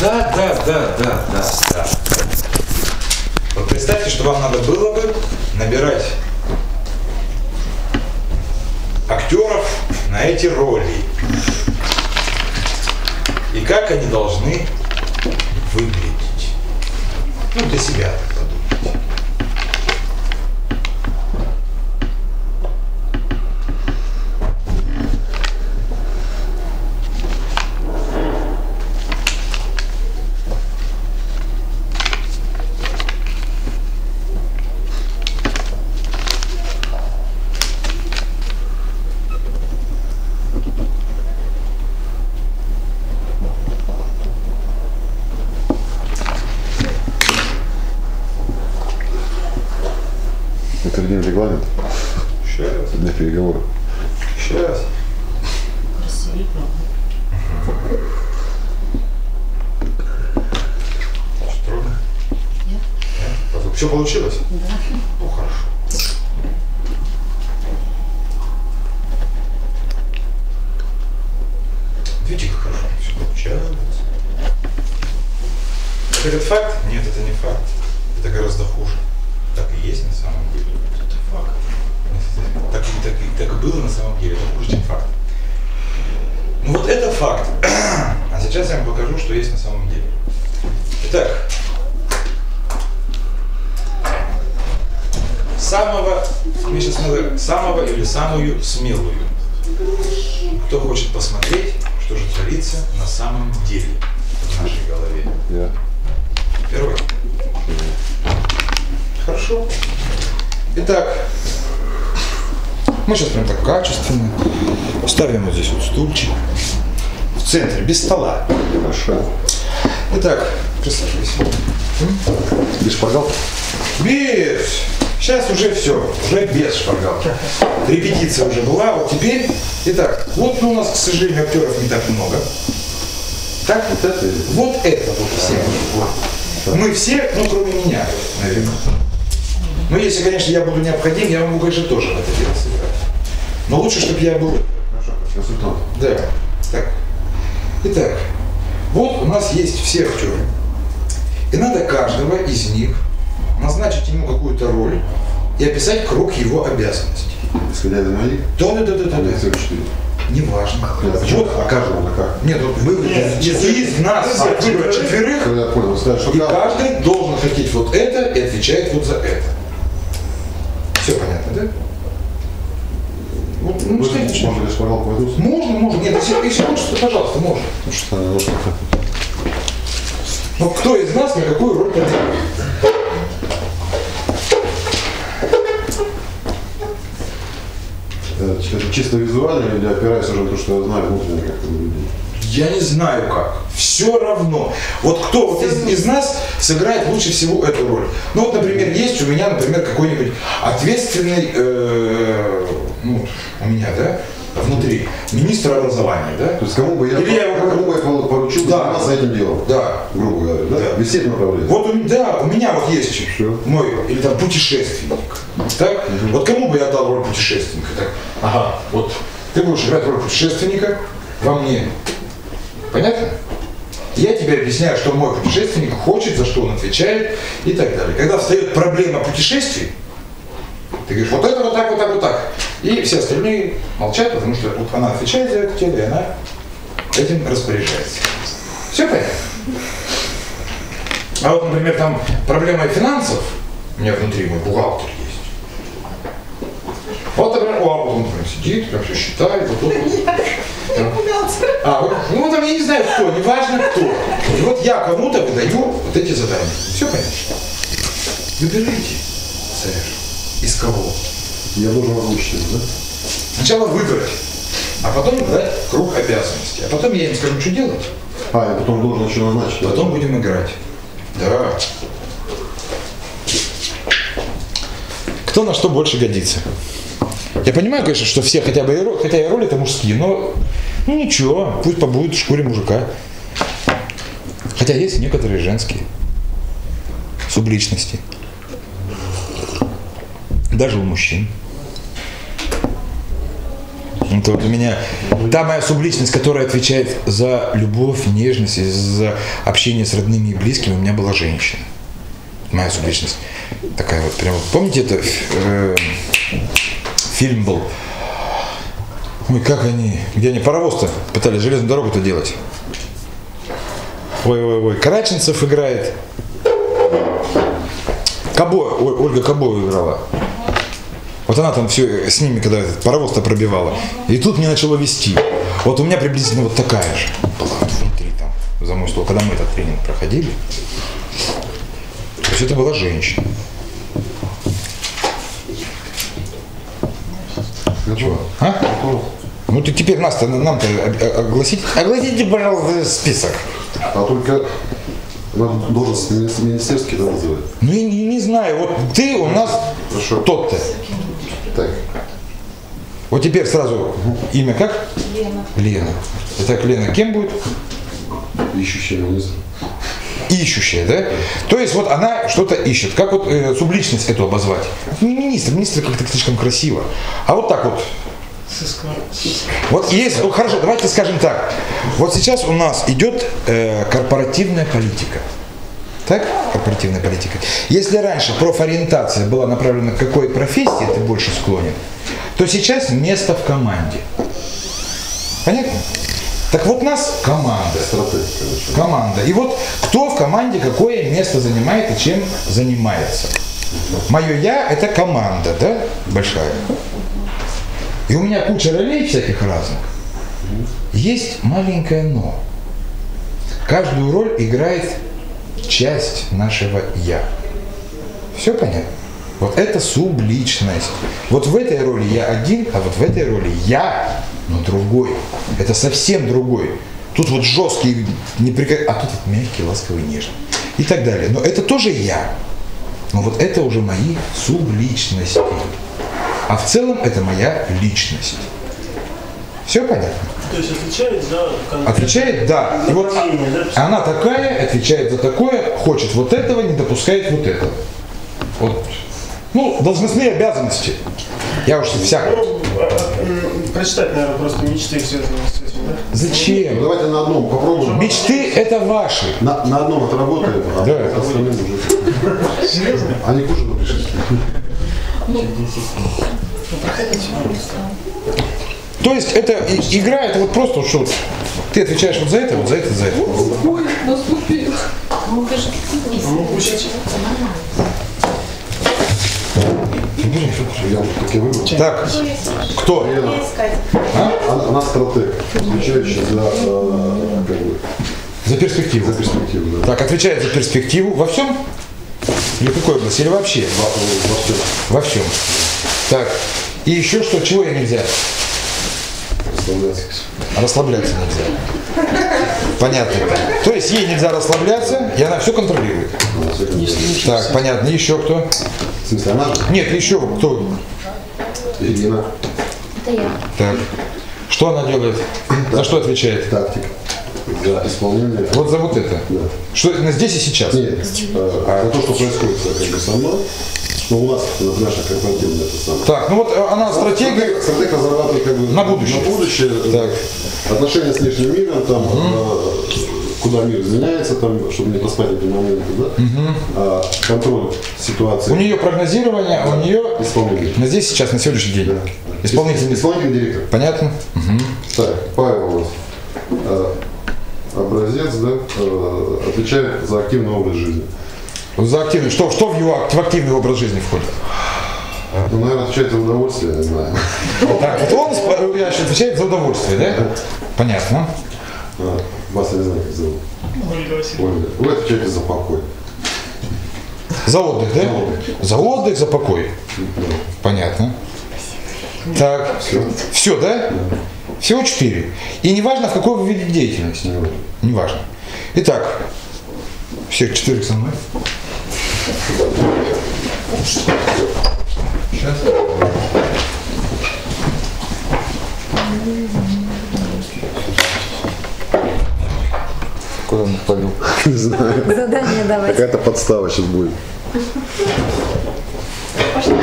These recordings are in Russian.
Да, да, да, да, да, да. Вот представьте, что вам надо было бы набирать актеров на эти роли. И как они должны выглядеть. Ну, для себя подумайте. Это один регламент Сейчас, для переговоров. сейчас. Красивее, правда? Что, трудно? Нет. Все получилось? Да. Ну, хорошо. Видите, как хорошо все получается. Так Этот факт? Нет, это не факт. Это гораздо хуже. Так и есть на самом деле. Это факт. Так, и- так, и- так и было на самом деле. Это хуже, чем факт. Ну вот это факт. А сейчас я вам покажу, что есть на самом деле. Итак, самого, мне сейчас надо самого или самую смелую. Кто хочет посмотреть, что же творится на самом деле в нашей голове? Я. Первый. Хорошо. Итак, мы сейчас прям так качественно ставим вот здесь вот стульчик в центре, без стола. Хорошо. Итак, присаживайся. Без шпаргалки? Без. Сейчас уже все, уже без шпаргалки. Репетиция уже была, вот теперь. Итак, вот у нас, к сожалению, актеров не так много. Так, Вот это вот это вот все. Вот. Мы все, ну кроме меня, наверное. Ну, если, конечно, я буду необходим, я могу, конечно, тоже в это дело сыграть. Но лучше, чтобы я был Как консультант. да. Так. Итак, вот у нас есть все актеры. И надо каждого из них назначить ему какую-то роль и описать круг его обязанностей. Исходя из моих, Да, да, да, да, да, да. Неважно. А почему? Вот. А каждому на как? Нет, вот вы Нет, из, из нас выбрать четверых, Когда я понял, сказать, что и каждый. каждый должен хотеть вот это и отвечает вот за это. Все понятно, да? Вот, ну, Можно что- без шпаргалку войду? Можно, можно. Нет, если, если хочешь, то, пожалуйста, можно. Потому что она немножко... Но кто из нас на какую роль пойдет? Это чисто визуально или опираясь уже на то, что я знаю внутренне, как это выглядит? Я не знаю как. Все равно. Вот кто вот из, из нас сыграет лучше всего эту роль? Ну вот, например, есть у меня, например, какой-нибудь ответственный, э, ну, у меня, да, внутри, министр образования, да? То есть кому бы я, Или я его- кому бы я пору- поручил Да. заниматься этим делом? Да. Грубо говоря, да? Да. Висеть направление. Вот у, да, у меня вот есть Всё. мой, или там путешественник. Так? Вот кому бы я дал роль путешественника? Так? Ага, вот ты будешь играть роль путешественника во мне. Понятно? Я тебе объясняю, что мой путешественник хочет, за что он отвечает и так далее. Когда встает проблема путешествий, ты говоришь, вот это вот так, вот так, вот так. И все остальные молчат, потому что вот она отвечает за это тело, и она этим распоряжается. Все понятно? А вот, например, там проблема финансов, у меня внутри мой бухгалтер есть. Вот, например, о, он прям сидит, прям все считает, вот тут. А, вот, ну там я не знаю кто, неважно кто. И вот я кому-то выдаю вот эти задания. Все понятно? Выбирайте, царь. Из кого? Я должен озвучить, да? Сначала выбрать, а потом дать круг обязанностей. А потом я им скажу, что делать. А, я потом должен еще назначить. да? Потом будем играть. Да. Кто на что больше годится? Я понимаю, конечно, что все хотя бы хотя и роли это мужские, но ну ничего, пусть побудет в шкуре мужика. Хотя есть некоторые женские субличности. Даже у мужчин. Это вот у меня та моя субличность, которая отвечает за любовь, нежность, за общение с родными и близкими, у меня была женщина. Моя субличность. Такая вот прям. Помните это э, фильм был? Ой, как они, где они паровоз-то пытались железную дорогу-то делать? Ой, ой, ой, Караченцев играет. Кабо, Ольга Кабо играла. Вот она там все с ними, когда этот паровоз-то пробивала. И тут мне начало вести. Вот у меня приблизительно вот такая же была внутри там, за мой стол, когда мы этот тренинг проходили. То есть это была женщина. Чего? А? Ну ты теперь нас-то, нам-то о- огласить. Огласите, пожалуйста, список. А только надо должность мини- министерский да, называть. Ну я не, не знаю, вот ты у нас Хорошо. тот-то. Так. Вот теперь сразу имя как? Лена. Лена. Итак, Лена кем будет? Ищущий министр. Ищущая, да? То есть вот она что-то ищет. Как вот э, субличность эту обозвать? Не министр, министр как-то слишком красиво. А вот так вот. Вот есть, ну, хорошо, давайте скажем так. Вот сейчас у нас идет э, корпоративная политика. Так? Корпоративная политика. Если раньше профориентация была направлена к какой профессии ты больше склонен, то сейчас место в команде. Понятно? Так вот нас команда. Команда. И вот кто в команде какое место занимает и чем занимается. Мое я это команда, да, большая. И у меня куча ролей всяких разных. Есть маленькое но. Каждую роль играет часть нашего я. Все понятно? Вот это субличность. Вот в этой роли я один, а вот в этой роли я, но другой. Это совсем другой. Тут вот жесткий, неприка... а тут вот мягкий, ласковый, нежный. И так далее. Но это тоже я. Но вот это уже мои субличности. А в целом это моя личность. Все понятно? То есть отвечает за Отвечает да. И вот да? она такая, отвечает за такое, хочет вот этого, не допускает вот этого. Вот. Ну, должностные обязанности. Я уж всяко. Ну, а, а, прочитать, наверное, просто мечты, связанные с этим, да? Ну, Зачем? давайте на одном попробуем. Мечты это ваши. На, на одном отработаем, а Да. уже. Серьезно? Они к ужину пришли. То есть это игра, это вот просто вот что ты отвечаешь вот за это, вот за это, за это. Ой, наступил. Ну, ты же Ну. Я. Так, кто? Лена, А? она, она стратег, отвечающая за, э, как бы, За перспективу. за перспективу. Да. Так, отвечает за перспективу во всем? Или в какой области? Или вообще? Во, во всем. Во всем. Так, и еще что, чего ей нельзя? Представляется. Расслабляться нельзя. Понятно. То есть ей нельзя расслабляться, и она все контролирует. Так, понятно. Еще кто? В смысле, она же? Нет, еще кто? Ирина. Это я. Так. Что она делает? За что отвечает? Тактик. За исполнение. Вот за вот это. Да. Что на здесь и сейчас? Нет, э, за то, что происходит как бы со мной, что у нас наша корпоративная это самое. Так, ну вот э, она стратегия. Стратег, разрабатывает как бы На будущее. На будущее э, Так. отношения с внешним миром, там, э, куда мир изменяется, там, чтобы не проспать эти моменты, да? А, контроль ситуации. У нее прогнозирование, а у нее Исполнитель. на здесь сейчас, на сегодняшний день. Исполнительный. Исполнительный директор. Понятно? Так, Павел у нас. э, образец, да, отвечает за активный образ жизни. За активный. Что, что в его в активный образ жизни входит? Ну, наверное, отвечает за удовольствие, я не знаю. Так, вот он я еще отвечает за удовольствие, да? Понятно. А, Вас я не знаю, как зовут. Ольга Васильевна. Ольга. Вы отвечаете за покой. За отдых, да? За отдых. За отдых, за покой. Понятно. Так, Все. все, да? Всего четыре. И неважно, в какой вы виде деятельности. Неважно. Итак, всех четырех со мной. Сейчас. Куда он повел? Не знаю. Задание давайте. Какая-то подстава сейчас будет. Пошли?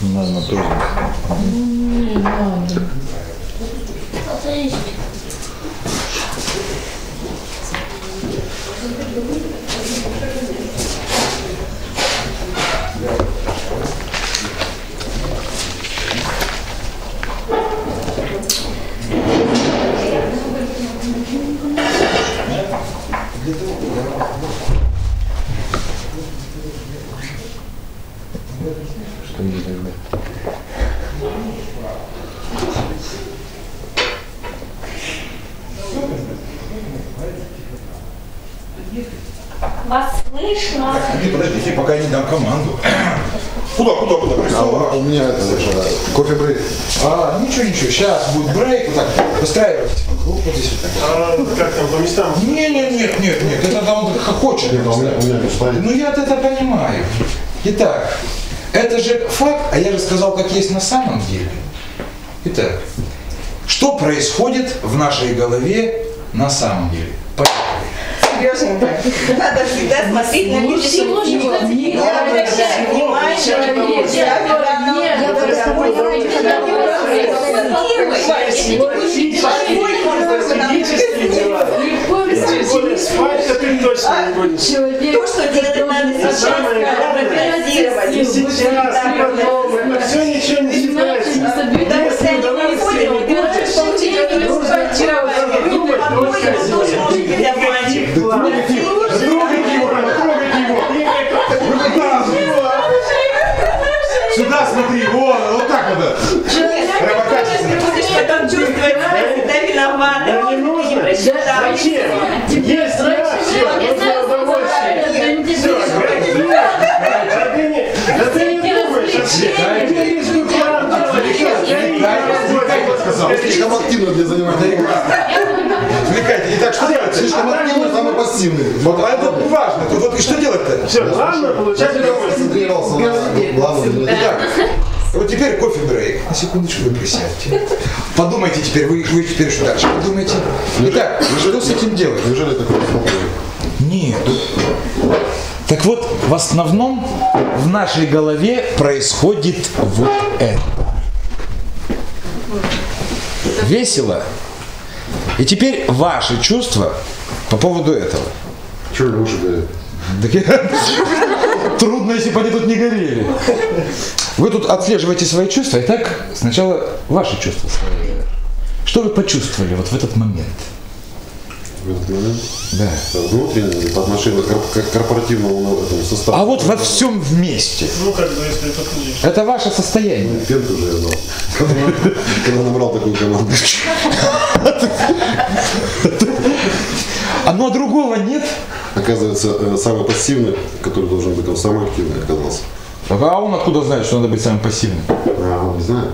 Наверное, тоже. Не надо. Что не тогда? Вас слышно? Подожди, подождите, пока я не дам команду. Куда, куда, куда? А Присовывай. у, меня это кофе брейк. А, ничего, ничего, сейчас будет брейк, вот так, выстраивайтесь вот здесь вот так. А как там, по местам? Не, не, нет, нет, нет, это там он хохочет. Нет, у меня, у меня. Ну я это понимаю. Итак, это же факт, а я же сказал, как есть на самом деле. Итак, что происходит в нашей голове на самом деле? Поехали. Надо всегда смотреть на вещи. никак не Не обращай внимания, когда. То, что делать надо сейчас, прогнозировать. И сейчас, потом, это все ничего не считается. Зачем? Есть я, все, нужно удовольствие. Все, да ты не, да ты не думаешь вообще. Ты лишь бы. Слишком активно для занимания. Отвлекайте. Итак, что делать? Слишком активно, самый пассивный. Вот, а это важно. Тут вот и что делать-то? Все, главное получать удовольствие. Главном. Итак, вот теперь кофе брейк. На секундочку вы присядьте. Подумайте теперь, вы, вы теперь что дальше подумайте. Итак, что с этим делать? Неужели такое? Нет. Так вот, в основном в нашей голове происходит вот это. Весело. И теперь ваши чувства по поводу этого. Чего? Так я- Трудно, если бы они тут не горели. Вы тут отслеживаете свои чувства, и так сначала ваши чувства свои. Что вы почувствовали вот в этот момент? В этот момент. Да. Внутренне, по отношению к кор- к корпоративному ну, этому составу. А вот во всем вместе. Ну, как бы, если это будешь. Это ваше состояние. Пенку уже я дал. Когда набрал такую команду. А ну а другого нет? Оказывается, э, самый пассивный, который должен быть, он самый активный оказался. А он откуда знает, что надо быть самым пассивным? А, он не знает.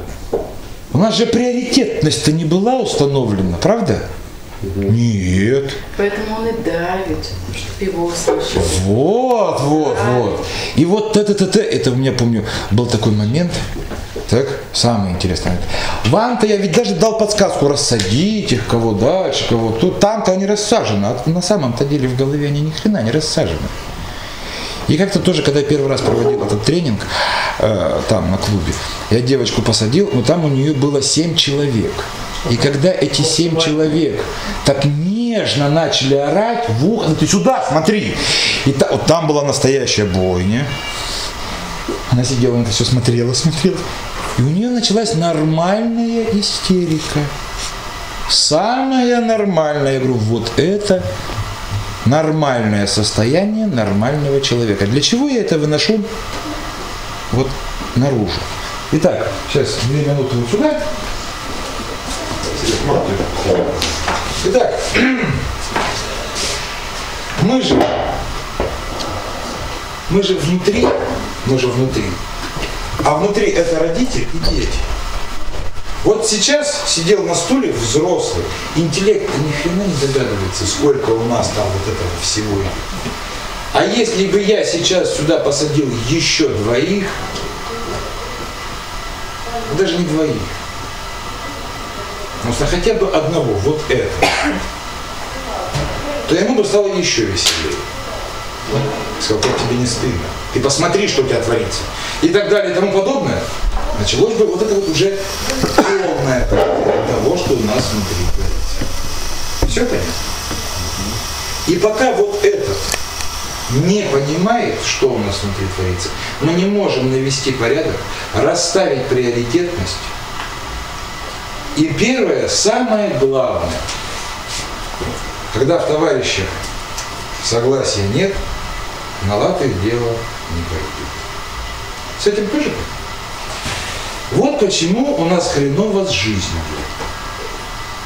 У нас же приоритетность-то не была установлена, правда? Нет. Поэтому он и давит, чтобы его услышали. Вот, вот, вот. И вот т-т-т-т, это у меня, помню, был такой момент. Так, самый интересный момент. Вам-то я ведь даже дал подсказку рассадить их, кого дальше, кого тут. Там-то они рассажены, а на самом-то деле в голове они ни хрена не рассажены. И как-то тоже, когда я первый раз проводил этот тренинг э, там на клубе, я девочку посадил, но там у нее было семь человек. И когда эти семь человек так нежно начали орать в ухо, «Ну ты сюда смотри. И та- вот там была настоящая бойня. Она сидела, на это все смотрела, смотрела. И у нее началась нормальная истерика. Самая нормальная. Я говорю, вот это нормальное состояние нормального человека. Для чего я это выношу вот наружу? Итак, сейчас две минуты вот сюда. Итак, мы же, мы же внутри, мы же внутри. А внутри это родитель и дети. Вот сейчас сидел на стуле взрослый, интеллект ни хрена не догадывается, сколько у нас там вот этого всего. А если бы я сейчас сюда посадил еще двоих, даже не двоих, просто хотя бы одного, вот это, то ему бы стало еще веселее. Сказал, как тебе не стыдно. Ты посмотри, что у тебя творится. И так далее и тому подобное. Началось бы вот это вот уже полное того, что у нас внутри творится. Все понятно? И пока вот этот не понимает, что у нас внутри творится, мы не можем навести порядок, расставить приоритетность. И первое, самое главное, когда в товарищах согласия нет, на латы дело не пойдет. С этим тоже? Вот почему у нас хреново с жизнью.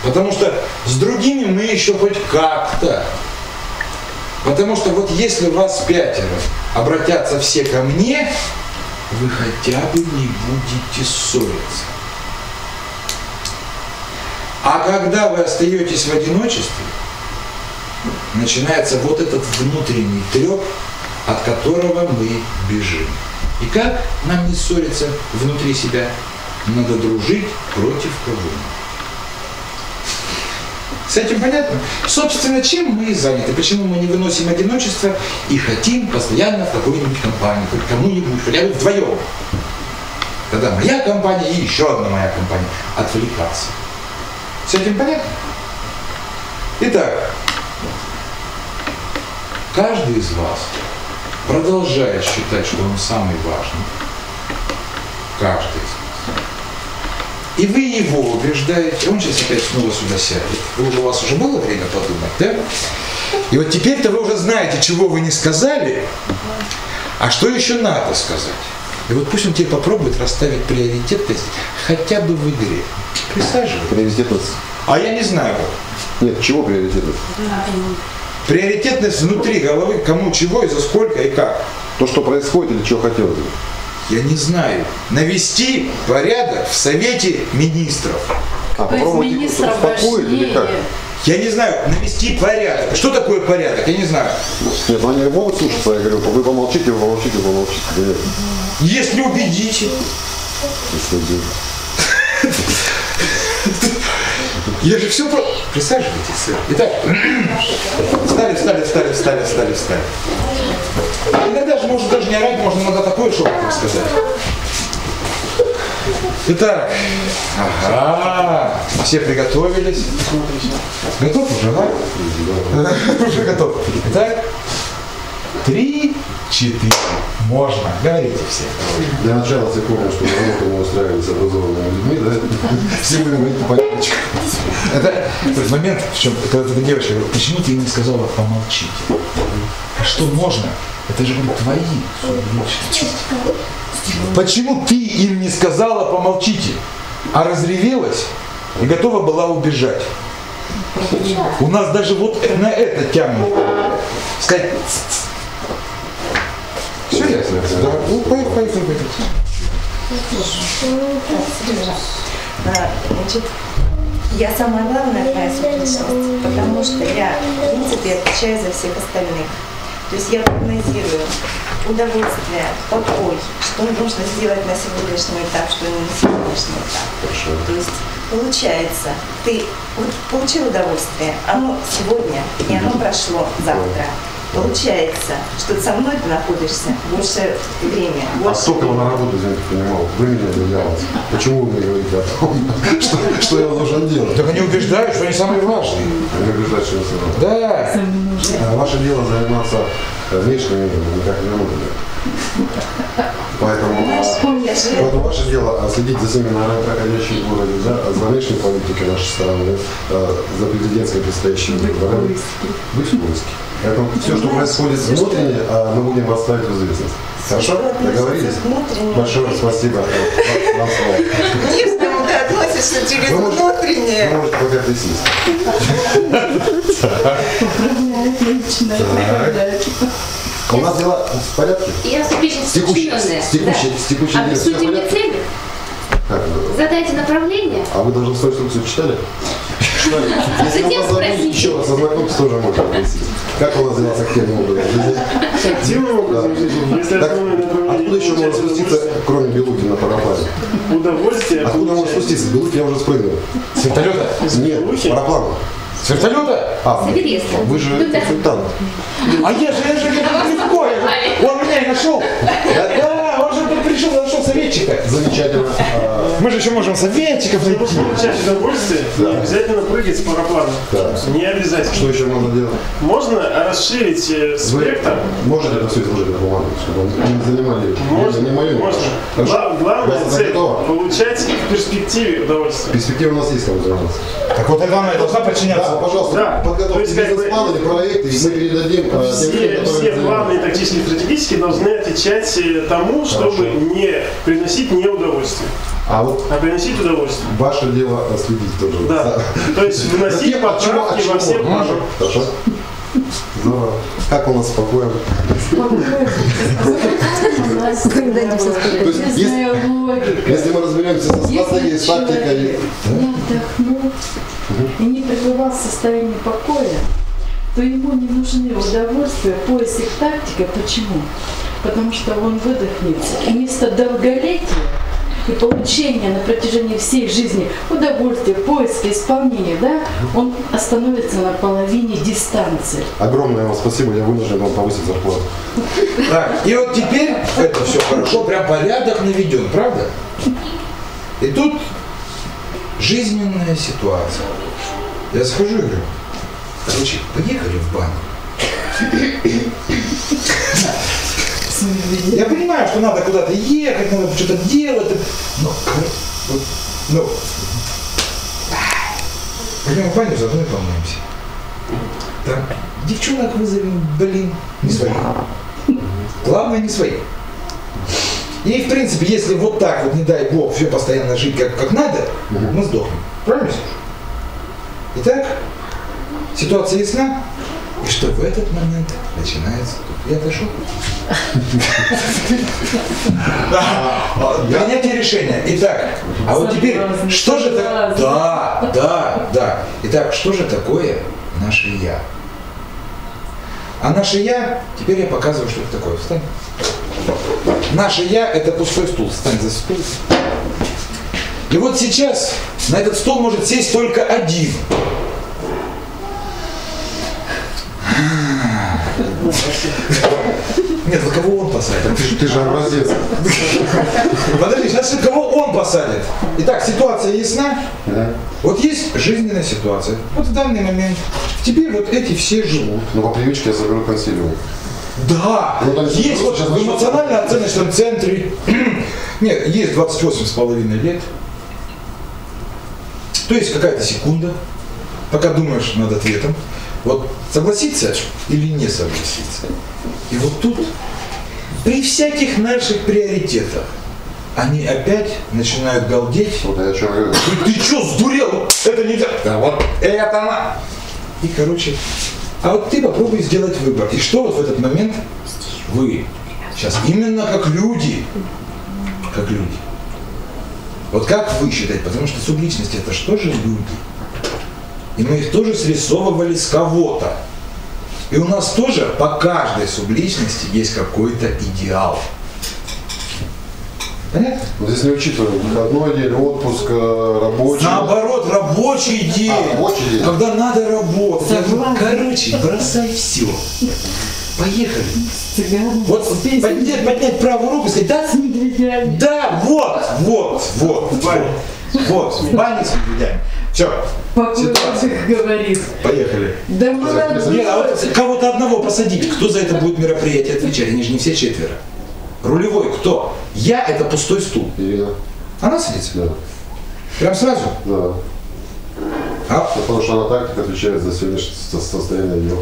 Потому что с другими мы еще хоть как-то. Потому что вот если вас пятеро обратятся все ко мне, вы хотя бы не будете ссориться. А когда вы остаетесь в одиночестве, начинается вот этот внутренний треп, от которого мы бежим. И как нам не ссориться внутри себя? Надо дружить против кого-нибудь. С этим понятно? Собственно, чем мы заняты? Почему мы не выносим одиночество и хотим постоянно в какой-нибудь компании, хоть кому-нибудь, хотя бы вдвоем. Тогда моя компания и еще одна моя компания. Отвлекаться. С этим понятно? Итак, каждый из вас продолжает считать, что он самый важный. Каждый из вас. И вы его убеждаете, он сейчас опять снова сюда сядет. Вы уже, у вас уже было время подумать, да? И вот теперь-то вы уже знаете, чего вы не сказали, а что еще надо сказать. И вот пусть он теперь попробует расставить приоритетность хотя бы в игре. Присаживайтесь. Приоритетность. А я не знаю. Нет, чего приоритетность? Приоритетность внутри головы, кому чего и за сколько и как. То, что происходит или чего хотелось бы? Я не знаю. Навести порядок в Совете Министров. А их министра успокоить или как? Я не знаю, навести порядок. Что такое порядок? Я не знаю. Нет, ну они могут слушаться, я говорю, вы помолчите, вы помолчите, вы помолчите. Если убедите. если вы- Я же все про... Присаживайтесь, сэр. Итак, встали, встали, встали, встали, встали, встали. Иногда же можно даже не орать, можно иногда такое шепотом сказать. Итак, ага, все приготовились. Готов уже, да? Уже готов. Итак, три, четыре. Можно. Говорите все. Для начала все помнят, что мы устраивали с образованными людьми, да? Все будем говорить по порядочку. Это тот момент, в чем, когда эта девочка говорит, почему ты не сказала помолчите? А что можно? Это же говорит, твои. Почему ты им не сказала помолчите, а разревелась и готова была убежать? У нас даже вот на это тянут. Сказать, все ясно? Да, ну, поехали, поехали, значит, я самая главная твоя субличность, потому что я, в принципе, отвечаю за всех остальных. То есть я прогнозирую удовольствие, покой, что нужно сделать на сегодняшний этап, что не на сегодняшний этап. То есть получается, ты вот получил удовольствие, оно сегодня, и оно прошло завтра. Получается, что со мной ты находишься больше время, А больше сколько вы на работу, извините, понимал? Вы меня для вас. Почему вы мне говорите о том, что, что я должен делать? Так они убеждают, что они самые важные. Они убеждают, что я сам. Да. А Ваше дело заниматься внешним миром, никак не внутренним. Поэтому, а, Я поэтому ваше дело а, следить за семинарами, проходящими в городе, да, а за внешней политикой нашей страны, за президентской предстоящими выборами. Вы в поиске. Поэтому все, что происходит внутренне, а, мы будем вас ставить в известность. Хорошо? Договорились? Внутренне. Большое спасибо. Вам- слово. Нижнему ты относишься через внутреннее. Вы можете пока присесть. У нас дела в порядке? Я С текущей, подчиненная. с текущей, в Обрисуйте мне цели, задайте направление. А вы должны свою инструкцию читали? Если Затем вы забыли, еще раз ознакомьтесь, тоже можно просить. Как дела с активным образом жизни? Активным образом жизни, Так, откуда еще можно спуститься, кроме Белухина по параплане? удовольствие, Откуда можно спуститься? Белухин я уже спрыгнул. С вертолета? Нет, парапланом. С вертолета? А, вы же консультант. А я же, я же где-то легко, я же- он меня и нашел. Да, да, пришел, нашел советчика. Замечательно. А, Мы же еще можем советчиков Чтобы найти. получать удовольствие, не обязательно прыгать с параплана. Да. Не обязательно. Что еще можно делать? Можно расширить э, Вы спектр. можете это все изложить на бумагу, чтобы он не занимали Можно, не мою. можно. Хорошо. Гла- главная цель получать в перспективе удовольствие. Перспектива у нас есть, кому заниматься. Так вот это она и должна Да, подчиняться. пожалуйста, Да. То подготовьте бизнес-план или проекты, и мы передадим э, тем Все, которые все планы тактические и стратегические должны отвечать э, тому, чтобы не приносить не удовольствие, А вот а приносить удовольствие. ваше дело следить тоже. Да. То есть вносить поправки во все планы. Хорошо. Здорово. Как у нас спокойно? Если, если мы разберемся со стратегией, с тактикой, не отдохнул и не пребывал в состоянии покоя, то ему не нужны удовольствия, поиск тактика. Почему? Потому что он выдохнется. И вместо долголетия и получения на протяжении всей жизни удовольствия, поиска, исполнения, да, он остановится на половине дистанции. огромное вам спасибо, я вынужден вам повысить зарплату. Так, и вот теперь это все хорошо, прям порядок наведен, правда? И тут жизненная ситуация. Я схожу и говорю, короче, поехали в баню. Я понимаю, что надо куда-то ехать, надо что-то делать, но, ну, пойдем в баню, заодно и помоемся. Там девчонок вызовем, блин, не своих. Главное, не свои. И, в принципе, если вот так вот, не дай бог, все постоянно жить как, как надо, мы сдохнем. Правильно? Итак, ситуация ясна. И что в этот момент начинается... Я дошел. Принятие решения. Итак, а вот теперь, что же такое... Да, да, да. Итак, что же такое наше «я»? А наше «я», теперь я показываю, что это такое. Встань. Наше «я» – это пустой стул. Встань за стул. И вот сейчас на этот стол может сесть только один. Нет, за кого он посадит? Ты, же образец. Подожди, сейчас кого он посадит? Итак, ситуация ясна? Вот есть жизненная ситуация. Вот в данный момент тебе вот эти все живут. Ну, по привычке я заберу консилиум. Да, Ну, есть есть вот в эмоционально-оценочном центре. Нет, есть 28 с половиной лет. То есть какая-то секунда, пока думаешь над ответом. Вот согласиться или не согласиться. И вот тут, при всяких наших приоритетах, они опять начинают галдеть. Вот я о чем говорю. Ты, ты что, сдурел? Это нельзя. Да вот это она. И, короче, а вот ты попробуй сделать выбор. И что вот в этот момент вы сейчас именно как люди, как люди. Вот как вы считаете? Потому что субличности это что же люди? И мы их тоже срисовывали с кого-то. И у нас тоже по каждой субличности есть какой-то идеал. Понятно? Здесь не учитываем выходной день, отпуск, э, рабочий. Наоборот, рабочий день. А, рабочий день. Когда надо работать. Говорю, короче, бросай все. Поехали. Вот поднять, поднять правую руку и сказать, да, да, вот, вот, вот, вот, вот, в бане с медведями. Все, ситуация. говорит. Поехали. Да молодец. Нет, а вот кого-то одного посадить, кто за это будет мероприятие отвечать? Они же не все четверо. Рулевой кто? Я это пустой стул. Ирина. Она садится? Да. Прям сразу? Да. А Потому что она тактика отвечает за сегодняшнее со- состояние дел.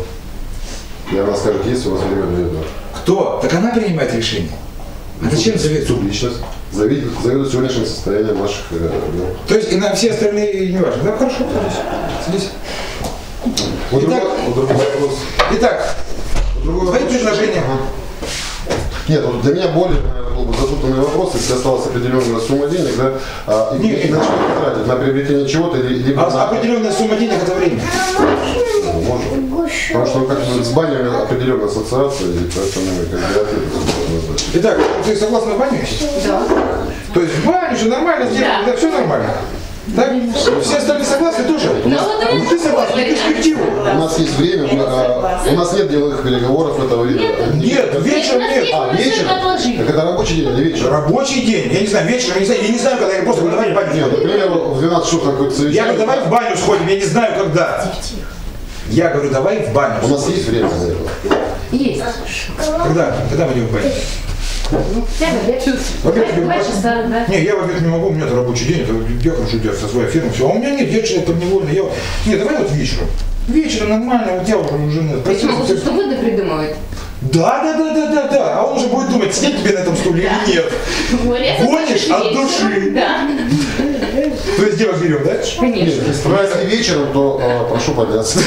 И она скажет, есть у вас время для этого. кто? Так она принимает решение. А зачем совет? Субличность. Завидует, завидует сегодняшним состоянием наших э, дел. То есть и на все остальные не важно. Да, хорошо, садись. Садись. Вот Итак- другой, вопрос. Итак, Другой вопрос. Ага. Нет, вот для меня более запутанный вопрос, если осталась определенная сумма денег, да, а, и, Не, и на что тратить? На приобретение чего-то либо А на... определенная сумма денег это время. Ну, Можно. Потому что ну, как с банями определенная ассоциация, и поэтому как бы ответ. Итак, ты согласна в баню идти? Да. То есть в баню, все нормально, сделали, Да. да, все нормально. Так? Все остальные согласны тоже? Ну, давайте ты согласна, ты попробуем. нас есть время, мы, а, у нас нет деловых переговоров в это время. Нет, вечером нет. А, вечером? Так это рабочий день или вечер? Рабочий день. Я не знаю, вечером, я не знаю, я не знаю, когда я просто говорю, давай в баню. Нет, например, в 12 часов какое-то Я совещание. говорю, давай в баню сходим, я не знаю, когда. Я говорю, давай в баню. У нас есть время на это. Есть. Когда? Когда мы идем в баню? Во-первых, Два часа, да. Не, я, во-первых, не могу, у меня это рабочий день, это я хожу делать со своей фирмой, все. А у меня нет, я человек подневольный. Я... Нет, давай вот вечером. Вечером нормально, у тебя уже уже Почему? Что годы придумывают? Да, да, да, да, да, да. А он уже будет думать, сидеть тебе на этом стуле или нет. Гонишь от души. Да, То есть девок берем, да? конечно. Если вечером, то а, прошу подняться.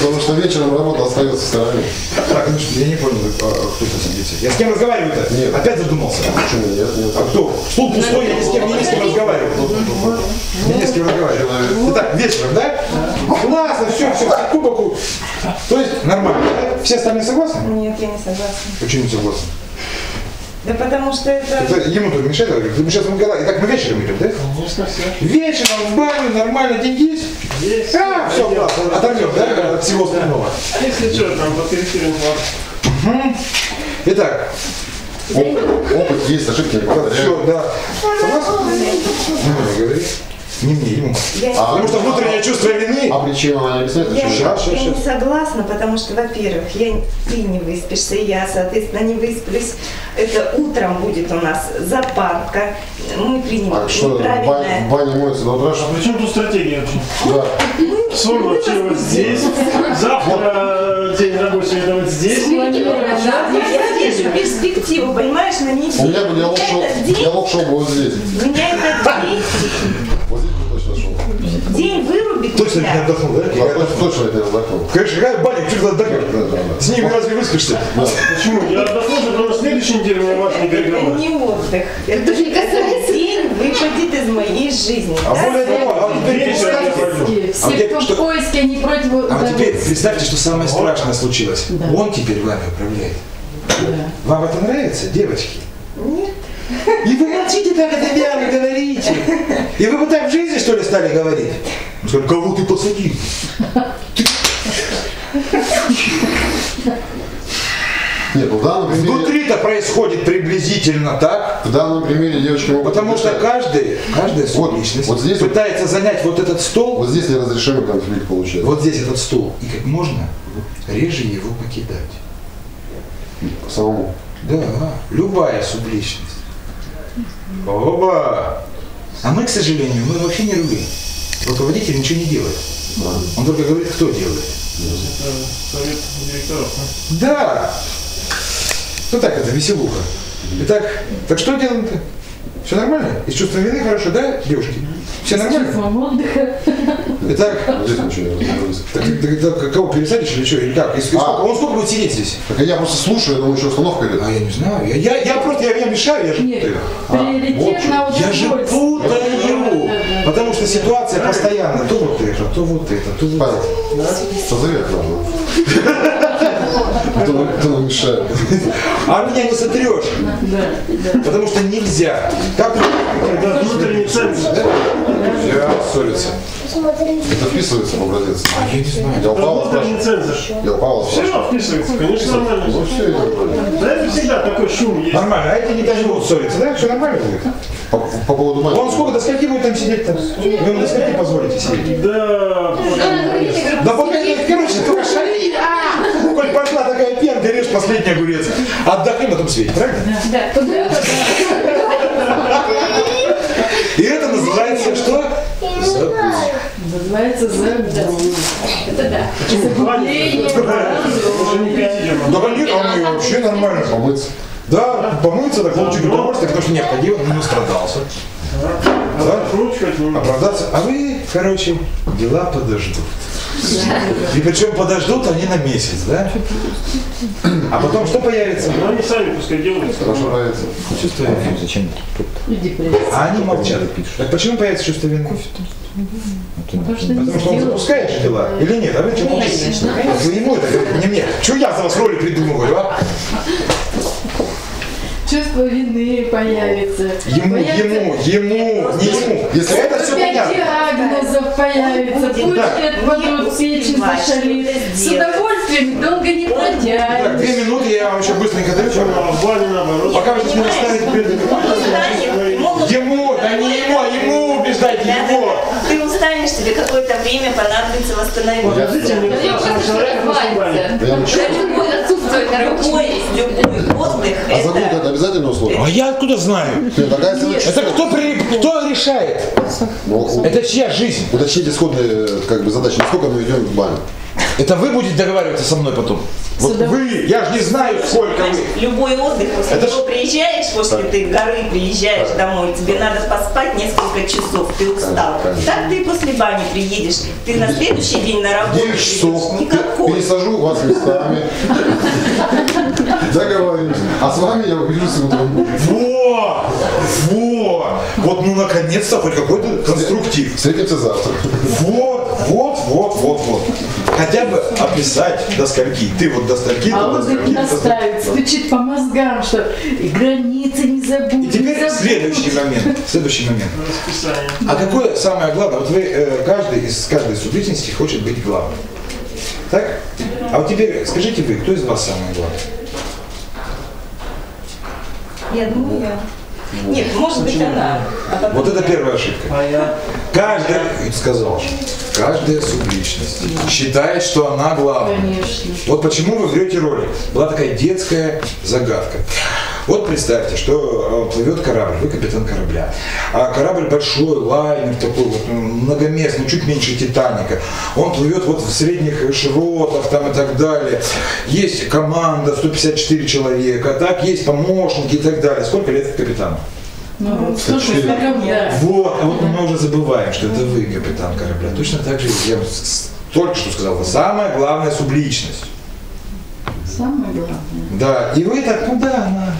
Потому что вечером работа остается в стороне. Так, ну что, я не понял, а, кто тут сидит. Я с кем разговариваю-то? Нет. Опять задумался. Почему нет? нет. А кто? Стул пустой, я ни с кем, ни с кем разговариваю. Я ни с кем разговариваю. Итак, вечером, да? Классно, все, все, по боку. То есть нормально, да? Все остальные согласны? Нет, я не согласна. Почему не согласны? Да потому что это... Это ему тут мешает, говорю, мы сейчас мы говорим, итак, мы вечером идем, да? Конечно, все. Вечером в баню, нормально, деньги есть? Есть. А, все, классно, оторвем, да, от всего остального. А если что, там подкорректируем вас. Итак, Опыт, опыт есть, ошибки не все, да. Не мне говори. Не мне, ему. Я, А, Потому что внутреннее чувство вины. А причину она не объясняет? я? Щас, щас, я не согласна, потому что, во-первых, я, ты не выспишься, и я, соответственно, не высплюсь. Это утром будет у нас запарка. Мы примем А что, в бане, неправильное. в бане моется до утра? А при чем тут стратегия? Да. Сон вообще вот здесь, завтра день рабочий это вот здесь. Я вижу перспективу, понимаешь, на ней. У меня бы диалог шел, диалог шел бы вот здесь. меня этот день, день вырубит Точно не меня. отдохнул, да? Да, точно, это отдохнул. Конечно, какая баня, что ты отдохнешь? Да, да, да. С ними разве выспишься? Почему? Я отдохну, потому что следующей неделе у меня важные Это переговоры. не отдых. Это не касается. день выпадет из моей жизни. А более того, а вот теперь я представьте. Все, кто что- в поиске, они против а теперь представьте, что самое страшное случилось. Он теперь вами управляет. Вам это нравится, девочки? Нет. И вы молчите так это вяло говорите. И вы бы так в жизни, что ли, стали говорить? Он сказал, кого ты посадил? Нет, ну в данном примере, Внутри-то происходит приблизительно так. в данном примере девочки могут... Потому что каждый, каждая Вот, субличность вот здесь вот- пытается занять вот этот стол, Вот здесь неразрешимый конфликт получается. вот здесь этот стул, и как можно реже его покидать. Самому. Да, любая субличность. Оба! А мы, к сожалению, мы вообще не рулим. Руководитель ничего не делает. Он только говорит, кто делает. Совет директоров. Да! Ну так, это веселуха. Итак, так что делаем-то? Все нормально? И с чувством вины хорошо, да, девушки? Все нормально? Отдыха. Итак, так, кого пересадишь или что? Или как? И сколько- А. он сколько будет сидеть здесь? Так я просто слушаю, я думаю, что установка идет. А я не знаю. Я, я, я просто, я, я мешаю, я же Нет, путаю. Я же путаю. Да, да, да. Потому что ситуация постоянно. То вот это, то вот это, то вот Павел, это. позови охрану. Кто нам мешает? А меня не сотрешь. Да, да. Потому что нельзя. Как Это внутренний цензор. Нельзя ссориться. Это вписывается в образец. А я не знаю. Я у Это Павла внутренний спрашиваю. цензор. Я у Павла спрашиваю. Все вписывается, конечно, нормально. Ну все, вроде. Да это всегда такой шум есть. Нормально. А эти не даже будут ссориться, да? Все нормально будет? По, по поводу матери. Он сколько, до скольки будет там сидеть-то? Вы ему до скольки позволите сидеть? Да, Да пока не, короче, только шали. А! Коль пошла такая пенка, режь последний огурец. Отдохни на том свете, правильно? Да. И это называется что? Называется забыл. Это да. Идем. Да нет, а мы вообще нормально. Помыться. Да, помыться, так получить удовольствие, потому что необходимо, но не страдался. Да? Оправдаться. А вы, короче, дела подождут. И причем подождут они на месяц, да? А потом что появится? Но они сами пускай делают. Хорошо нравится. Чувство вины. Зачем? А они молчат. Так почему появится чувство вины? Потому что Потому что он запускает же дела. Или нет? А вы что молчите? Вы ему это говорите, не мне. Чего я за вас роли придумываю, а? Чувство вины появится. Ему, Появится- ему, ему, не ему. Если это все понятно. диагнозов появится, почки Да. отпадут, печень зашалит. С удовольствием долго не Так, протянешь. две минуты, я вам еще быстренько даю. В бане наоборот. Пока вы здесь не расставите перед Ему Ему, да не ему, а ему убеждайте его. Ты устанешь, тебе какое-то время понадобится восстановиться. Я просто Любой, любой отдых А это это обязательное условие? А я откуда знаю? Нет, такая если вы Это кто, при- кто решает? Ну, Это чья жизнь? Уточните исходные как бы, задачи, насколько мы идем в баню. Это вы будете договариваться со мной потом? Вот вы, я же не знаю, сколько вы. любой отдых, после Это него приезжаешь, после ты горы приезжаешь домой, тебе надо поспать несколько часов, ты устал. конечно. Так ты после бани приедешь, ты на следующий день на работу 9 часов. Никакой. Пересажу вас местами. Договорились. А с вами я увижусь утром. Во! Во! Вот ну наконец-то хоть какой-то конструктив. Встретимся завтра. Вот, вот, вот, вот, вот. Хотя бы описать до скольки. Ты вот до скольки, А ты до скольки, настраивает, стучит по мозгам, что и границы не забудь. И теперь забудь. следующий момент. Следующий момент. А какое самое главное? Вот вы, э, каждый из каждой субличности хочет быть главным. Так? А вот теперь скажите вы, кто из вас самый главный? Я думаю, я. Нет, может быть она. А Вот это первая ошибка. А я? Каждая, сказал же, каждая субличность считает, что она главная. Конечно. Вот почему вы врете роли. Была такая детская загадка. Вот представьте, что э, плывет корабль, вы капитан корабля. А корабль большой, лайнер такой вот, многоместный, чуть меньше Титаника. Он плывет вот в средних широтах там и так далее. Есть команда, 154 человека, так есть помощники и так далее. Сколько лет капитану? Ну, вот, слушай, да. Вот, а вот мы уже забываем, что это вы капитан корабля. Точно так же я только что сказал, самая главная субличность. Самое главное. Да, и вы так, ну да, она.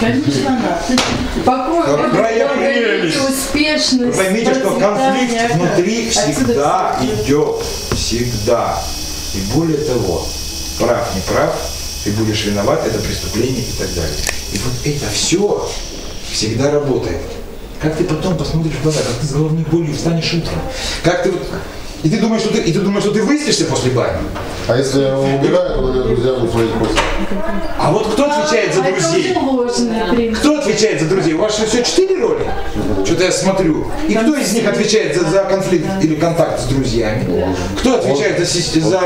Конечно, она. Покой, Какая прелесть. успешность, Вы поймите, что конфликт внутри всегда все. идет. Всегда. И более того, прав, не прав, ты будешь виноват, это преступление и так далее. И вот это все всегда работает. Как ты потом посмотришь в глаза, как ты с головной болью встанешь утром. Как ты вот... И ты думаешь, что ты, и ты думаешь, что ты выспишься после бани? А если я его убираю, то у меня друзья будут смотреть после. А вот кто отвечает за А друзей? Кто отвечает за друзей? У вас же все четыре роли? Что-то я смотрю. И кто из них отвечает за, за конфликт или контакт с друзьями? Кто отвечает за, за...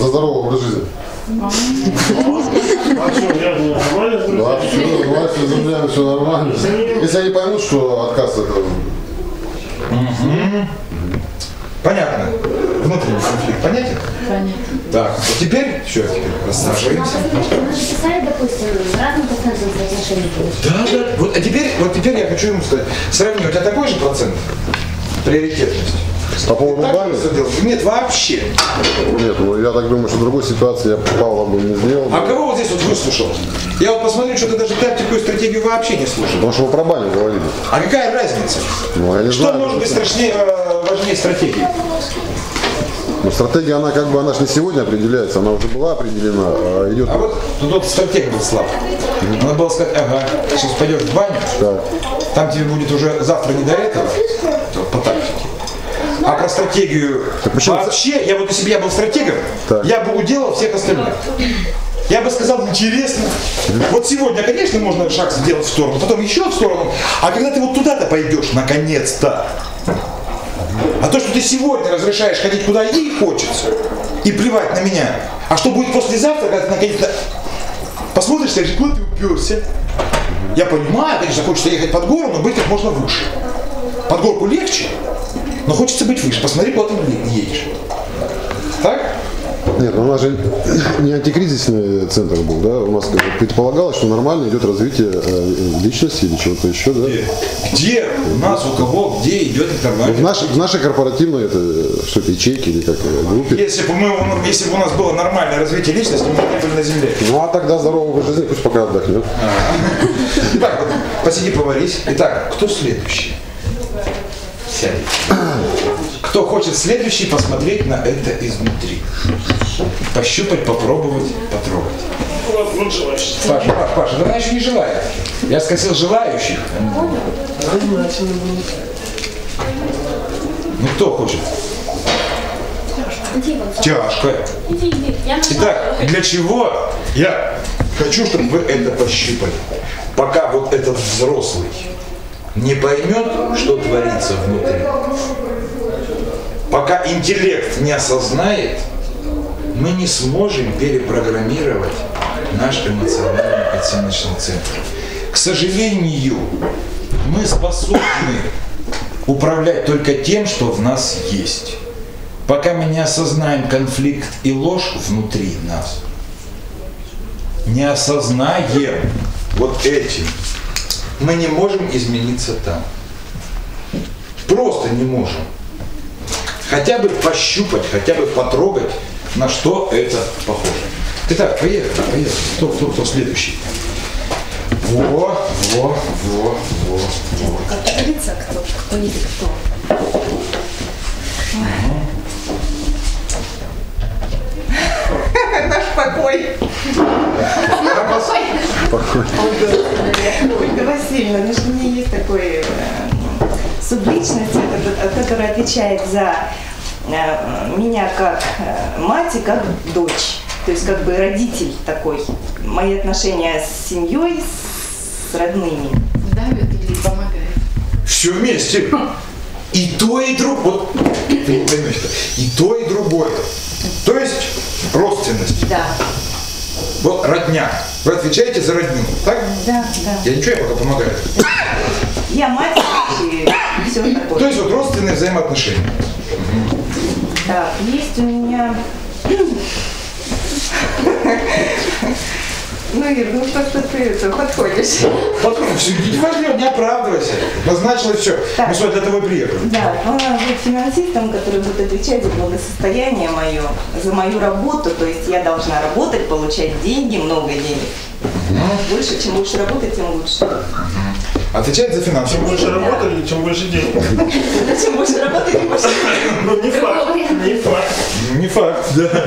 За здоровый образ жизни. А что, я думаю, нормально все, власть все нормально. Если они поймут, что отказ это Понятно. Внутренний конфликт понятен? Понятно. Так, вот теперь, все, теперь рассаживаемся. Вы написали, допустим, разным процентом соотношений Да, да. Вот, а теперь, вот теперь я хочу ему сказать, сравни, у тебя такой же процент приоритетности? По поводу делать? Нет, вообще. Нет, ну я так думаю, что в другой ситуации я Павла бы не сделал. А кого вот здесь вот выслушал? Я вот посмотрю, что ты даже тактику и стратегию вообще не слушал. Потому что вы про баню говорили. А какая разница? Ну, я не Что знаю. может быть страшнее, э, важнее стратегии? Но стратегия, она как бы, она же не сегодня определяется, она уже была определена, а идет... А вот тут вот стратег был слаб. Надо было сказать, ага, сейчас пойдешь в баню, Так. там тебе будет уже завтра не до этого. А про стратегию почему- вообще, я вот если бы я был стратегом, Так. я бы уделал всех остальных. Я бы сказал, интересно. Вот сегодня, конечно, можно шаг сделать в сторону, потом еще в сторону. А когда ты вот туда-то пойдешь, наконец-то, а то, что ты сегодня разрешаешь ходить куда ей хочется, и плевать на меня, а что будет послезавтра, когда ты наконец-то посмотришь, скажешь, куда ты уперся? Я понимаю, конечно, хочется ехать под гору, но быть как можно выше. Под горку легче, но хочется быть выше. Посмотри, куда ты едешь. Так? Нет, ну у нас же не антикризисный центр был, да? У нас предполагалось, что нормально идет развитие э, личности или чего-то еще, да? Где? Где у нас, у кого, где идет В нормально? нашей, в нашей корпоративной это что это ячейки или как э, группе. Если бы, мы, если бы у нас было нормальное развитие личности, мы бы не были на земле. Ну а тогда здоровый образ жизни пусть пока отдохнет. Итак, посиди, поварись. Итак, кто следующий? Кто хочет следующий посмотреть на это изнутри? Пощупать, попробовать, потрогать. Паша, Паша, Паша, да она еще не желает. Я спросил желающих. Ну кто хочет? Тяжко. Итак, для чего я хочу, чтобы вы это пощупали? Пока вот этот взрослый не поймет, что творится внутри, пока интеллект не осознает, мы не сможем перепрограммировать наш эмоциональный оценочный центр. К сожалению, мы способны управлять только тем, что в нас есть. Пока мы не осознаем конфликт и ложь внутри нас, не осознаем вот этим, мы не можем измениться там. Просто не можем. Хотя бы пощупать, хотя бы потрогать, на что это похоже. Итак, поехали, поехали. Кто, кто, кто следующий? Во, во, во, во. Как говорится, кто, кто не кто. Наш покой. Ольга Васильевна, ну же мне есть такой э, субличность, это- которая отвечает за э, меня как э, мать и как дочь. То есть как бы родитель такой. Мои отношения с семьей, с родными. Давит или помогает? Все вместе. И то, и другое. Вот, и то, и другое. То есть родственность. Да, Вот родня. Вы отвечаете за родню, так? да, да. Я ничего, я пока помогаю. Я мать и все То такое. есть вот родственные взаимоотношения. Так, есть у меня... Ну, Ир, ну что-то ты это, подходишь. Потом, все, не важно, не оправдывайся. Назначилось все. Так. Мы сюда для того и приехали. Да, он будет финансистом, который будет отвечать за благосостояние мое, за мою работу. То есть я должна работать, получать деньги, много денег. Больше, чем больше работать, тем лучше. Отвечает за финансы. Чем больше работали, чем больше денег. Чем больше работать, тем больше Ну, не факт, не факт. Не факт, да.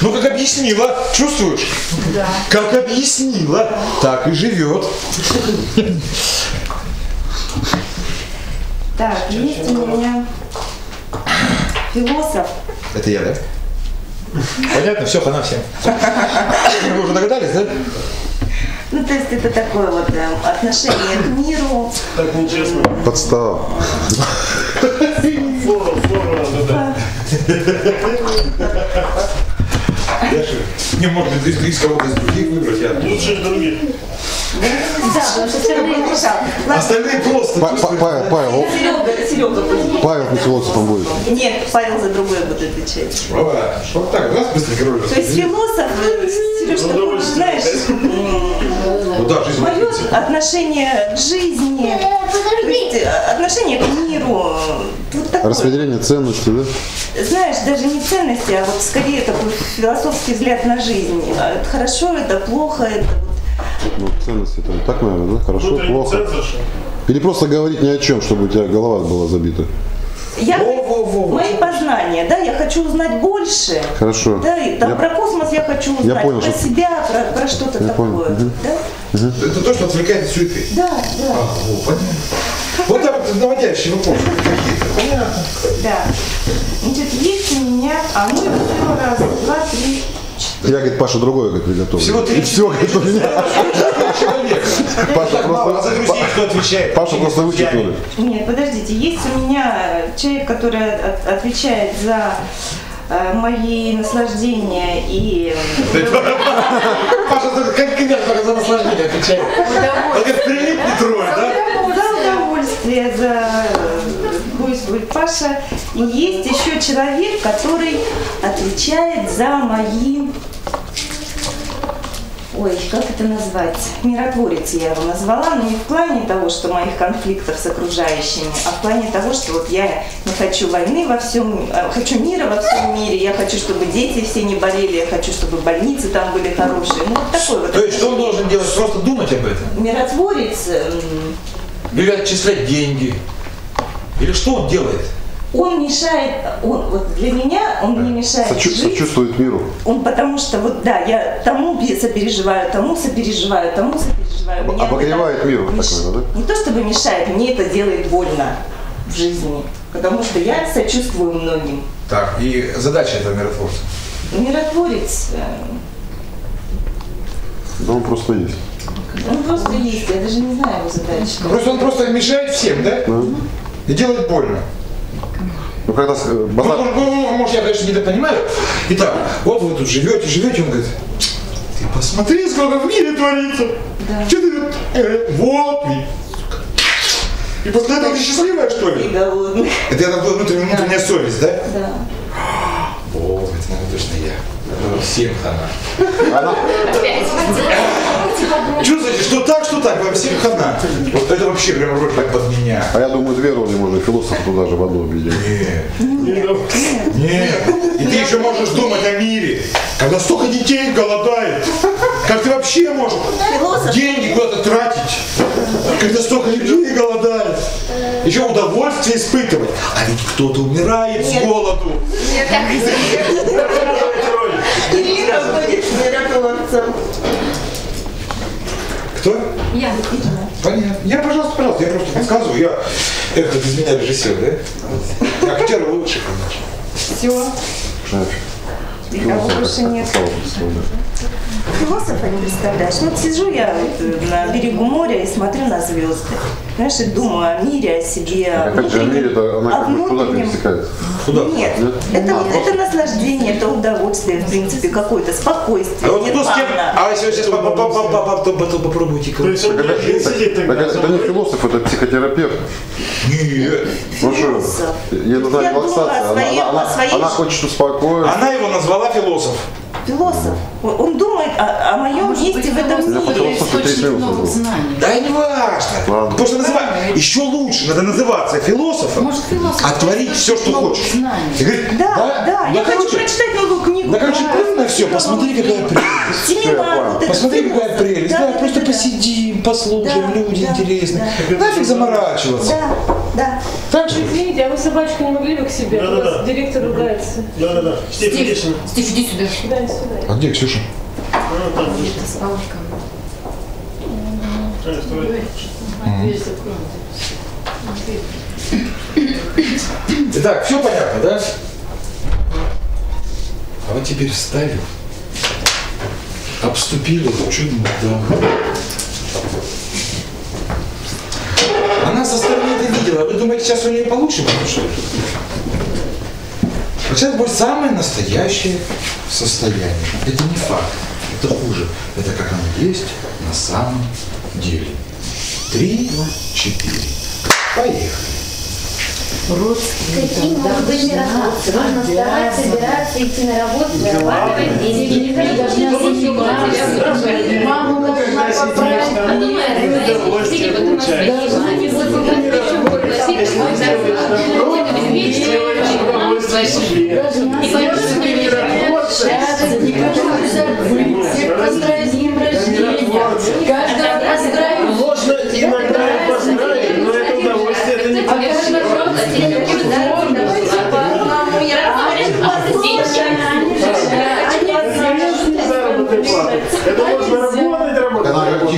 Ну, как объяснила, чувствуешь? Да. Как объяснила, так и живет. Так, есть у меня философ. Это я, да? Понятно, все, хана всем. Вы уже догадались, да? Ну, то есть это такое вот э, отношение к миру. Так нечестно. Подстава. Флора, флора, да, да. Я же не может быть из, из кого-то из других выбрать. Я. Лучше других. Да, потому что. Ладно, Остальные просто. Па- Па- Павел, Павел, Серега, Серега будет. Павел философом будет. Нет, Павел за другое будет отвечать. Вот, вот так, раз быстренько роль То есть философ, э, Сереж, Ну, такой, знаешь, Ну да, жизнь мое отношение к жизни, то есть э, отношение к миру, вот такое. Распределение ценностей, да? Знаешь, даже не ценности, а вот скорее такой философский взгляд на жизнь. А Это хорошо, это плохо, это Ну, ценности это так, наверное, да? Хорошо, Внутренний плохо. Или просто говорить ни о чем, чтобы у тебя голова была забита. Я, Во-во-во. мои познания, да, я хочу узнать больше. Хорошо. Да, и там Я- про космос я хочу узнать, понял, про что- себя, про, про что-то Я такое. понял. Да? Это то, что отвлекает от суеты. Да, да, А, о, понятно. Вот вот наводящие вопросы какие-то. Понятно. да. Значит, есть у меня, а ну раз, два, три, Я, говорит, Паша другое, говорит, приготовлю. Всего три И все, говорит, у меня. Паша просто, друзей кто отвечает? Паша просто вычеркнули. Нет, подождите, есть у меня человек, который от- отвечает за э, мои наслаждения и Паша только только за наслаждение отвечает. Он как прилипли трое, да? за удовольствие, за э, пусть будет Паша. И есть еще человек, который отвечает за мои Ой, как это назвать? Миротворец я его назвала, но не в плане того, что моих конфликтов с окружающими, а в плане того, что вот я не хочу войны во всем, э, хочу мира во всем мире, я хочу, чтобы дети все не болели, я хочу, чтобы больницы там были хорошие. Ну, вот такой вот. То есть что он должен делать? Просто думать об этом? Миротворец, эм, Или отчислять деньги? Или что он делает? Он мешает, он, вот для меня он не мешает Сочу- жить. Сочувствует миру. Он потому что вот да, я тому сопереживаю, тому сопереживаю, тому сопереживаю. Об- обогревает мир вот меш- такой, да? Не то чтобы мешает, мне это делает больно в жизни, потому что я сочувствую многим. Так, и задача этого миротворца. Миротворец, э, Да он просто есть. он просто есть, я даже не знаю его задачи. Просто он просто мешает всем, да? Да. И делает больно. Ну когда э, Ну, базар... может, ну, может, я, конечно, недопонимаю. Итак, вот вы тут живете, живете, он говорит, ты посмотри, сколько в мире творится. Что ты тут? Э, вот, и. И после этого ты счастливая, что И ли? голодный. Это я внутренняя, внутренняя совесть, да? Да. О, это, наверное, точно я. Это всем хана. Она, Чувствуете, что так, что так, вам всем хана. Вот это вообще прям роль так под меня. а я думаю, две роли можно, философ туда же в одну объединить. Нет. Нет. И ты еще можешь думать о мире, когда столько детей голодает. Как ты вообще можешь деньги куда-то тратить, когда столько людей голодает? Еще удовольствие испытывать. А ведь кто-то умирает с голоду. Ирина будет миротворцем. Кто? Я. Понятно. Я, пожалуйста, пожалуйста, я просто подсказываю. Я, эх, из меня режиссер, да? Актер лучше, конечно. Все. Никого больше нет. Философа не представляешь. Вот сижу я вот, на берегу моря и смотрю на звезды. Знаешь, и думаю о мире, о себе, о Опять же, внутреннем- мире-то она как бы куда пересекается? Куда? Нет, Нет? это, вот, это наслаждение, это удовольствие, в принципе, какое-то спокойствие. А вот кто с кем? А если вы сейчас по- по- по- по- по- по- по- попробуйте это, не это философ, это психотерапевт. Нет. Ну что, ей нужна релаксация. Она, хочет успокоиться. Она его назвала философ. Философ. Он, он думает о, о моем месте в этом мире. хотел Это знаний. Да не важно. Ладно. Просто называть, еще лучше надо называться философом, Может, философ а творить все, что хочешь. И говорит, Да, да, ну, я хочу прочитать новую книгу. Да, короче, Да, на все, да, посмотри, да. какая прелесть. Посмотри, философ. какая прелесть. Да, да, просто да, посидим, послушаем, Да, люди да, интересные. да. Нафиг заморачиваться. Да, да. Так же. Извините, а вы собачку не могли бы к себе? У Да-да-да. вас директор ругается. Да-да-да. Стив, Стив. Стив, иди сюда. Да, сюда. А где Ксюша? Ну, там, С палочкой. э, стой. Дверь закрой. Итак, все понятно, да? А вот теперь вставил, обступил эту чудную даму. Она со стороны это видела. Вы думаете, сейчас у нее получше будет, сейчас будет самое настоящее состояние. Это не факт. Это хуже. Это как оно есть на самом деле. Три, четыре. Поехали. Какие могут быть миротворцы? Нужно вставать, собираться, идти на работу, зарабатывать деньги. Маму должна поправить. Не забыть. Всех поздравить с днем рождения. Каждого поздравить. Можно иногда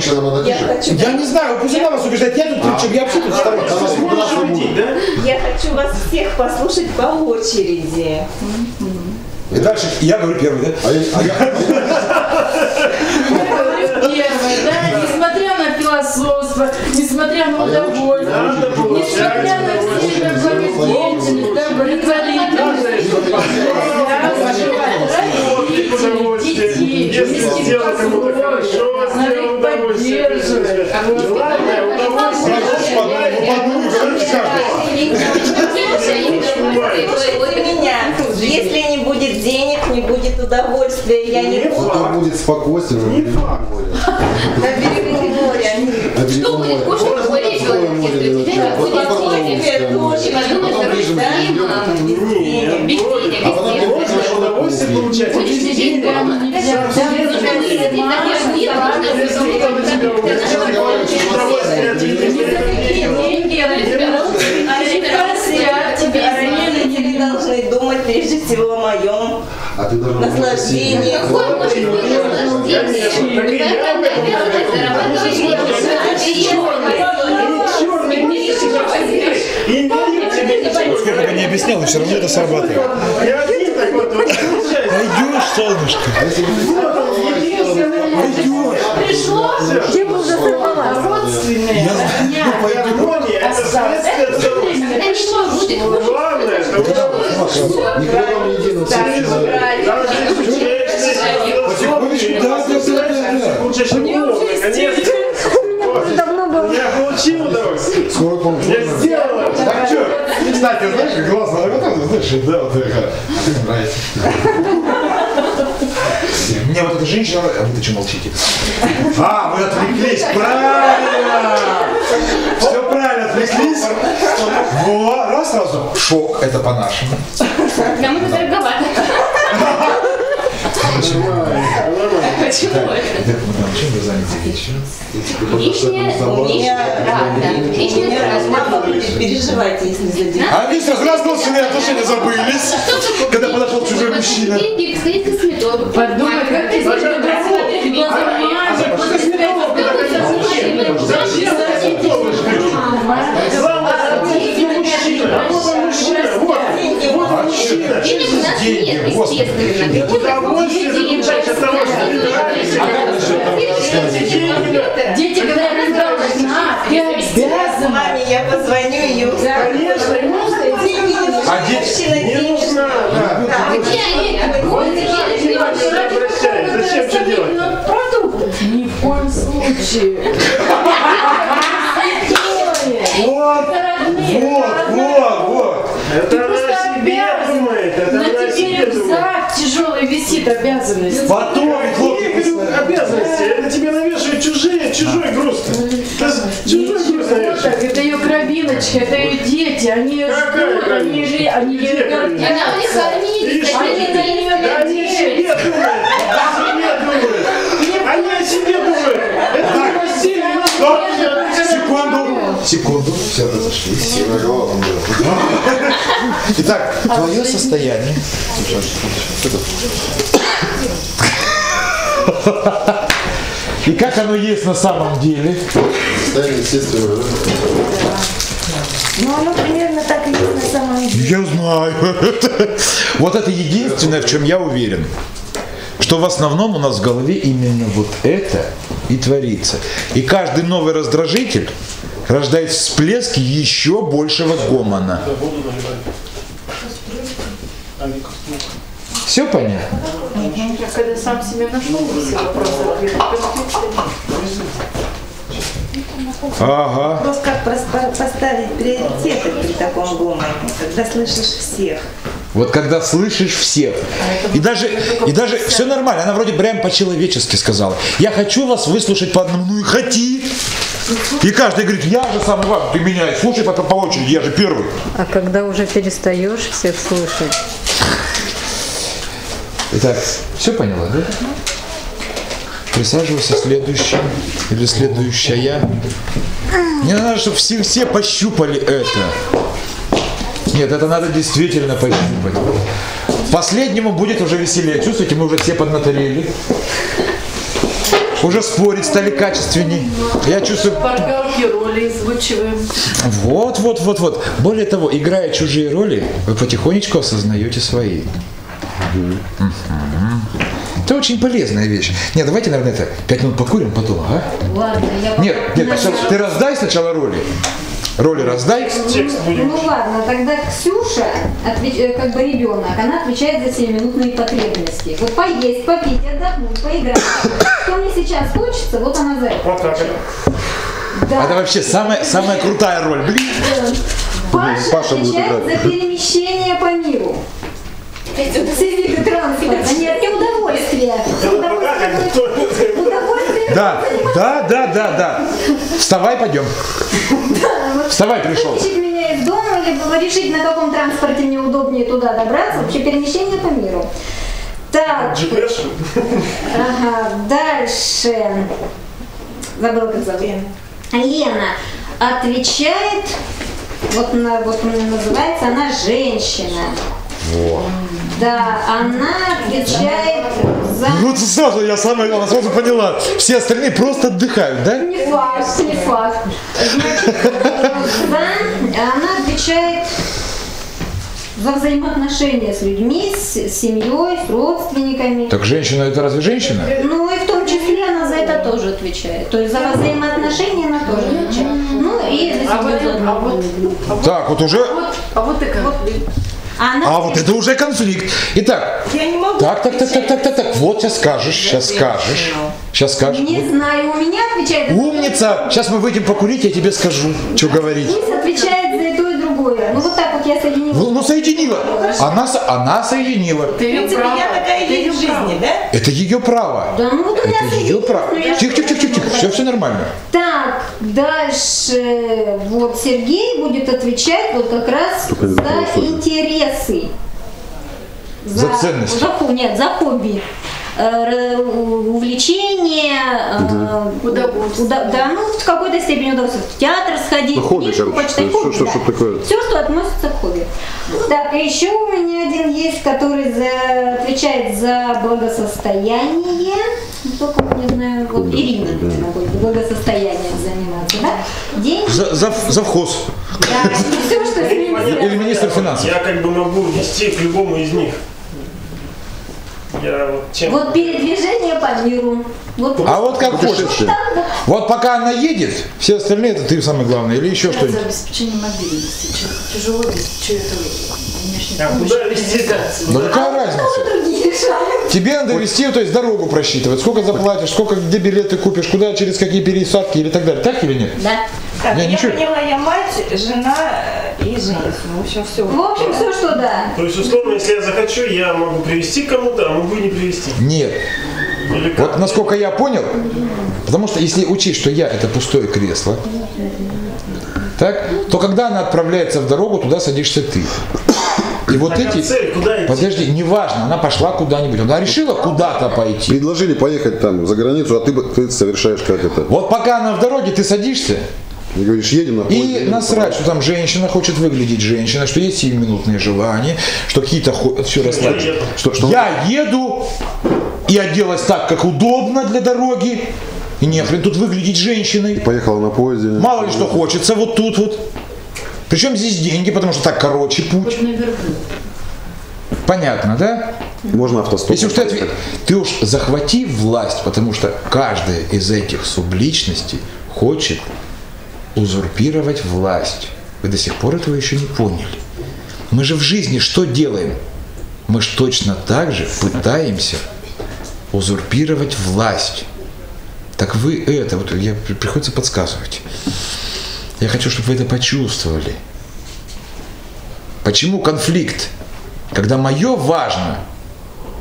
тише, она Я тише. хочу, Я не знаю, пусть она вас убеждает. Я тут причем, я вообще тут да? я хочу вас всех послушать по очереди. И дальше я говорю первый, да? А я, а я- Первое, да, несмотря на философство, несмотря на удовольствие, Надо несмотря на все это благодетельность, Отдых, удовольствие. Если сделать кому-то хорошо, удовольствие. Главное, удовольствие. Если не будет денег, не будет удовольствия. Я не буду Потом будет спокойствие на берегу моря. на берегу моря. На берегу моря. Большое море. Вот так потом А удовольствие получать. А ты должна наслаждении. Какое может быть наслаждение? Сколько бы не объяснял, но все равно это срабатывает. Я. Пойдешь, солнышко. Вот он, единственный Пришло, Где бы уже сорвалась? Следствие от здоровья. это что будет? Главное, что Никогда вам не изучаешь, Потихонечку, да, да, да, да, да. Лучше, наконец-то. Я получил удовольствие. Скоро помню. Я сделал это. Так что, кстати, знаешь, как глазно, вот это, знаешь, да, вот это. Нравится. Мне вот эта женщина, а вы-то что молчите? А, вы отвлеклись, правильно! Все правильно, отвлеклись. Во, раз сразу. Шок, это по-нашему. Нам это дороговато. Почему это? Чем вы заняты? Лишняя правда. Лишняя правда. Мама будет переживать, если задержит. А сразу раз родственные отношения забылись, когда подошел чужой мужчина. Деньги, сходить к косметологу. Подумай, как ты Зачем глаза мазать, после Зачем мужчина. Денег у нас нет, естественно. Удовольствие получаешь от того, что ты нравишься. Дети говорят, на, ты обязана. Маме я позвоню ее. Конечно, ему А дети? не нужна. Да. Где они? Зачем что делать? Ни в коем случае. Вот, вот, вот. Это просто она о себе обязан. думает. Это На она о тебе себе думает. рюкзак тяжелый висит, обязанность. Потом обязанности. Это тебе навешивают чужие, чужой груз. С- Чужой груз так, это ее кровиночка, это ее дети, они Какая ждут, они, же- они кровиночка? Она у них Видишь, кормит, Они на нее они о себе думают. О себе думают. Они о себе думают. Это не постель, Секунду! Все разошлись. Итак, твое состояние. И как оно есть на самом деле? Состояние естественного. да? Ну, оно примерно так и есть на самом деле. Я знаю. Вот это единственное, в чем я уверен. Что в основном у нас в голове именно вот это и творится. И каждый новый раздражитель рождает всплески еще большего гомона. Все понятно? Когда сам себе нашел все вопросы ответы, Ага. Вопрос, как поставить приоритеты при таком гомоне, когда слышишь всех. Вот когда слышишь всех. И даже, и даже все нормально. Она вроде прям по-человечески сказала. Я хочу вас выслушать по одному. Ну и хоти. И каждый говорит, я же самый важный, ты меня слушай по, по очереди, я же первый. А когда уже перестаешь всех слушать, Итак, все поняла, да? Присаживайся следующий или следующая. Не надо, чтобы все, все пощупали это. Нет, это надо действительно пощупать. Последнему будет уже веселее. Чувствуете, мы уже все поднаторели. Уже спорить стали качественней. Я чувствую... Шпаргалки, роли озвучиваем. Вот, вот, вот, вот. Более того, играя чужие роли, вы потихонечку осознаете свои. Это очень полезная вещь. Нет, давайте, наверное, это пять минут покурим потом, а? Ладно, я Нет, нет, ты раздай сначала роли. Роли раздай. Ну ладно, тогда Ксюша, отвеч- э, как бы ребенок, она отвечает за семиминутные потребности. Вот поесть, попить, отдохнуть, поиграть. Что мне сейчас хочется, вот она за это. Вот так. Да. Это вообще самая, самая крутая роль. Блин. Паша, Паша отвечает играть. за перемещение по миру. Все виды транспорта. Нет, не удовольствие. Удовольствие. Удовольствие. Да, да, да, да, да. Вставай, пойдем. Вставай, пришел. Вытащить меня из дома, либо решить, на каком транспорте мне удобнее туда добраться. Вообще перемещение по миру. Так, GPS. ага, дальше. Забыла, как зовут. Лена отвечает, вот, на, вот называется она женщина. Да, она отвечает за... Вот сразу я самая, она сразу поняла. Все остальные просто отдыхают, да? Не факт, не факт. Значит, э, за- она отвечает за взаимоотношения с людьми, с семьей, с родственниками. Так женщина это разве женщина? Ну и в том числе она за это тоже отвечает. То есть за взаимоотношения она тоже отвечает. Ну и за А вот, а вот, а вот, Так, вот уже. а вот и конфликт. Она А вот это уже конфликт. Итак, Я не могу. так, так, так, так, так, так, так. Вот сейчас скажешь, сейчас скажешь. Сейчас скажешь. Не знаю, у меня отвечает. Умница! Сейчас мы выйдем покурить, я тебе скажу, что говорить. Отвечает за и то, и другое. Ну вот так вот я соединила. Ну, ну соединила. Она, со- она соединила. В принципе, я такая Ты есть в ее жизни, да? Это ее право. Да ну вот у меня Это ее право. Тихо, тихо, тихо, тихо. Все, все нормально. Так, дальше вот Сергей будет отвечать вот как раз не за за интересы. За ценности. За, нет, за хобби. Э, увлечение, э, Удовольствие. уда- да, ну в какой-то степени удовольствие. В театр сходить, Ну, хобби, книжку короче, почитать, что- хобби, что- да. что такое? Все, что относится к хобби. Так, еще у меня один есть, который за- отвечает за благосостояние. Ну, Только не знаю, вот Ирина, наверное, будет благосостоянием заниматься, да? Деньги, За, за, завхоз. да, все, что с ним связано. Или министр финансов. Я как бы могу вести к любому из них. Я вот чем... Вот передвижение по миру. Вот А вот как хочешь. Вот. Пока она едет, все остальные это ты самый главный. Или еще За что-нибудь. обеспечение мобильности. Тяжело вести это внешней А куда передвигаться. Да какая разница? Другие решают. Тебе надо вести, то есть дорогу просчитывать, сколько заплатишь, сколько где билеты купишь, куда, через какие пересадки или так далее. Так или нет? Да. Так, Я я, ничего- поняла, я мать, жена и жених. В общем, все. В общем, все, что да. То есть, условно, если я захочу, я могу привести кому-то, а могу и не привести. Нет. Или? Вот насколько я понял, потому что если учесть, что я это пустое кресло, так, то когда она отправляется в дорогу, туда садишься ты. И вот Так, а эти... цель куда идти? Подожди, неважно, она пошла куда-нибудь, она решила куда-то пойти. Предложили поехать там за границу, а ты, бы- ты совершаешь как это. Вот пока она в дороге, ты садишься И говоришь, едем на поезде, и едем насрать, что там женщина хочет выглядеть женщиной, что есть сиюминутные желания, что какие-то все расслаблены. еду. Что, что я еду и оделась так, как удобно для дороги, и не хрен тут выглядеть женщиной. Поехала на поезде. Мало ли что хочется вот тут вот. Причем здесь деньги, потому что так короче путь. Понятно, да? Можно автостоп. Если уж ты, ты уж захвати власть, потому что каждая из этих субличностей хочет узурпировать власть. Вы до сих пор этого еще не поняли. Мы же в жизни что делаем? Мы ж точно так же пытаемся узурпировать власть. Так вы это, вот я приходится подсказывать. Я хочу, чтобы вы это почувствовали. Почему конфликт? Когда мое важно,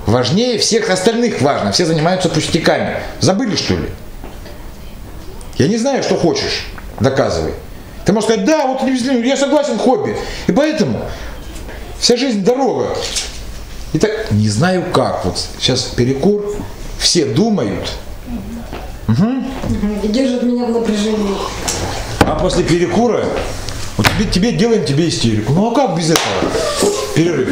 важнее всех остальных важно. Все занимаются пустяками. Забыли, что ли? Я не знаю, что хочешь. Доказывай. Ты можешь сказать, да, вот я согласен, хобби. И поэтому вся жизнь дорога. Итак, не знаю как. Вот сейчас перекур. Все думают. И держит меня в напряжении. А после перекура вот тебе, тебе делаем тебе истерику. Ну а как без этого? Перерыв.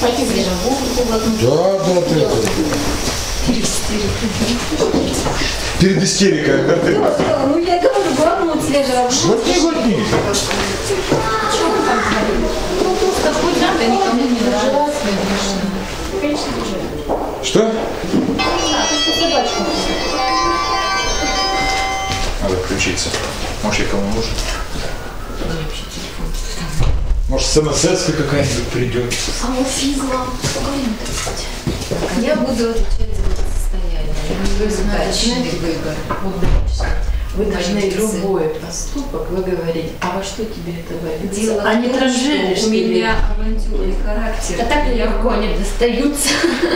Пойти свежим воздухом Да, да, да. Перед истерикой. Ну я говорю, глотнуть свежего. Вот не глотни. Ну, просто хоть надо, никому не нравится. Что? Надо включиться. Может, я кому нужен? Может, смс какая-нибудь придет. Я буду отвечать за состояние. Вы должны любой поступок, вы говорите, а во что тебе это выльется? Дело а не транжиришь что у меня авантюрный характер. А так легко они достаются.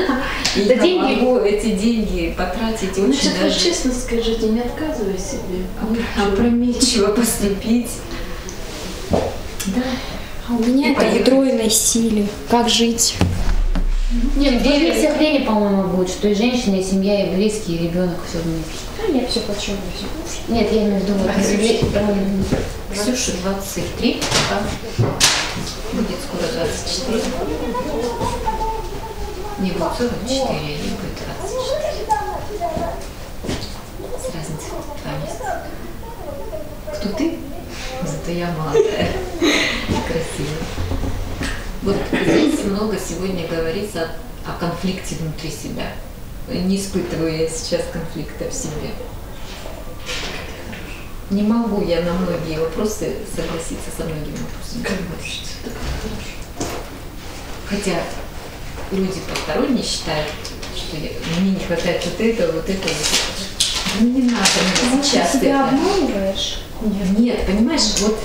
И Да деньги- могу эти деньги потратить Значит, очень вы даже честно скажите, не отказывай себе. опрометчиво поступить. А у меня И это в поехать. тройной силе. Как жить? Нет, ну всех время, по-моему, будет, что и женщина, и семья, и близкие, и ребенок все вместе. А я все хочу. все. Нет, я имею в виду, вот, Ксюша 23, а будет скоро 24. Не будет 44, а не будет 24. С разницей в два месяца. Кто ты? Зато я молодая и красивая. Вот здесь много сегодня говорится о, о конфликте внутри себя. Не испытываю я сейчас конфликта в себе. Не могу я на многие вопросы согласиться со многими вопросами. Хотя люди посторонние считают, что я- мне не хватает вот этого, вот этого, вот этого. Ну, не надо мне сейчас Ты себя это. обманываешь? Нет, понимаешь, вот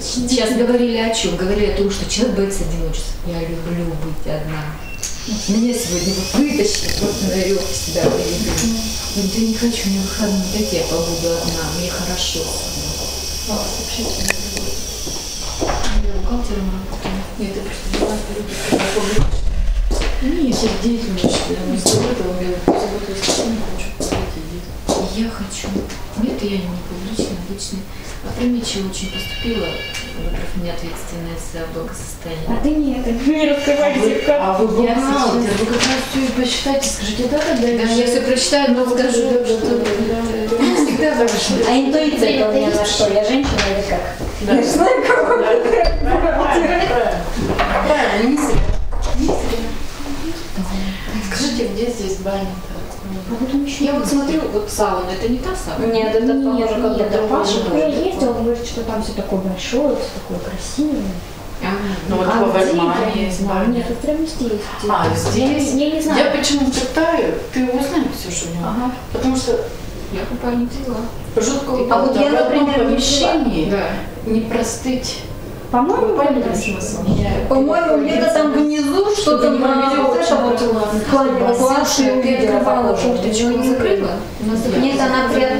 сейчас говорили о чем? Говорили о том, что человек боится одиночества. Я люблю быть одна. Меня сегодня вытащили просто на веревке сюда привели. Я говорю, да не хочу, мне выходные, дайте я побуду одна, мне хорошо. Я бухгалтером работаю. Нет, я просто была любит, Нет, я деятельность, я не заботила, я что не хочу. Я хочу. Это я не публичная, обычная. Опрометчиво очень поступила, выбрав неответственность за благосостояние. А ты нет, не раскрывай зеркало. А вы Я бухгалтер, вы как раз все и посчитайте, скажите, да, да, да. Да, я все прочитаю, но скажу, что да, да, я всегда так. А интуиция у меня на что? Я женщина или как? Да. Я знаю, кого. Правильно, правильно. Правильно, не зря. Не где здесь баня-то? Я вот смотрю, вот сауна, это не та сауна? Нет, это Нет, похоже, как нет, будто Паша когда ездил, он говорит, что там все такое большое, все такое красивое. Ну вот а в где, я Вальмане не есть баня. Нет, это прямо здесь. А, здесь? не- Я не знаю. Я почему читаю, ты узнай, Ксюша, у него. Ага. Потому что Я купальник взяла. жутко А вот я, в одном например, не помещении Да. не простыть. По-моему, Вы поняли да. смысл? По-моему, где-то там внизу что-то не на вот это очень вот было. в плане Слушай, ты открывала похоже. курточку, Ну, закрыла? У нас Нет, она прям-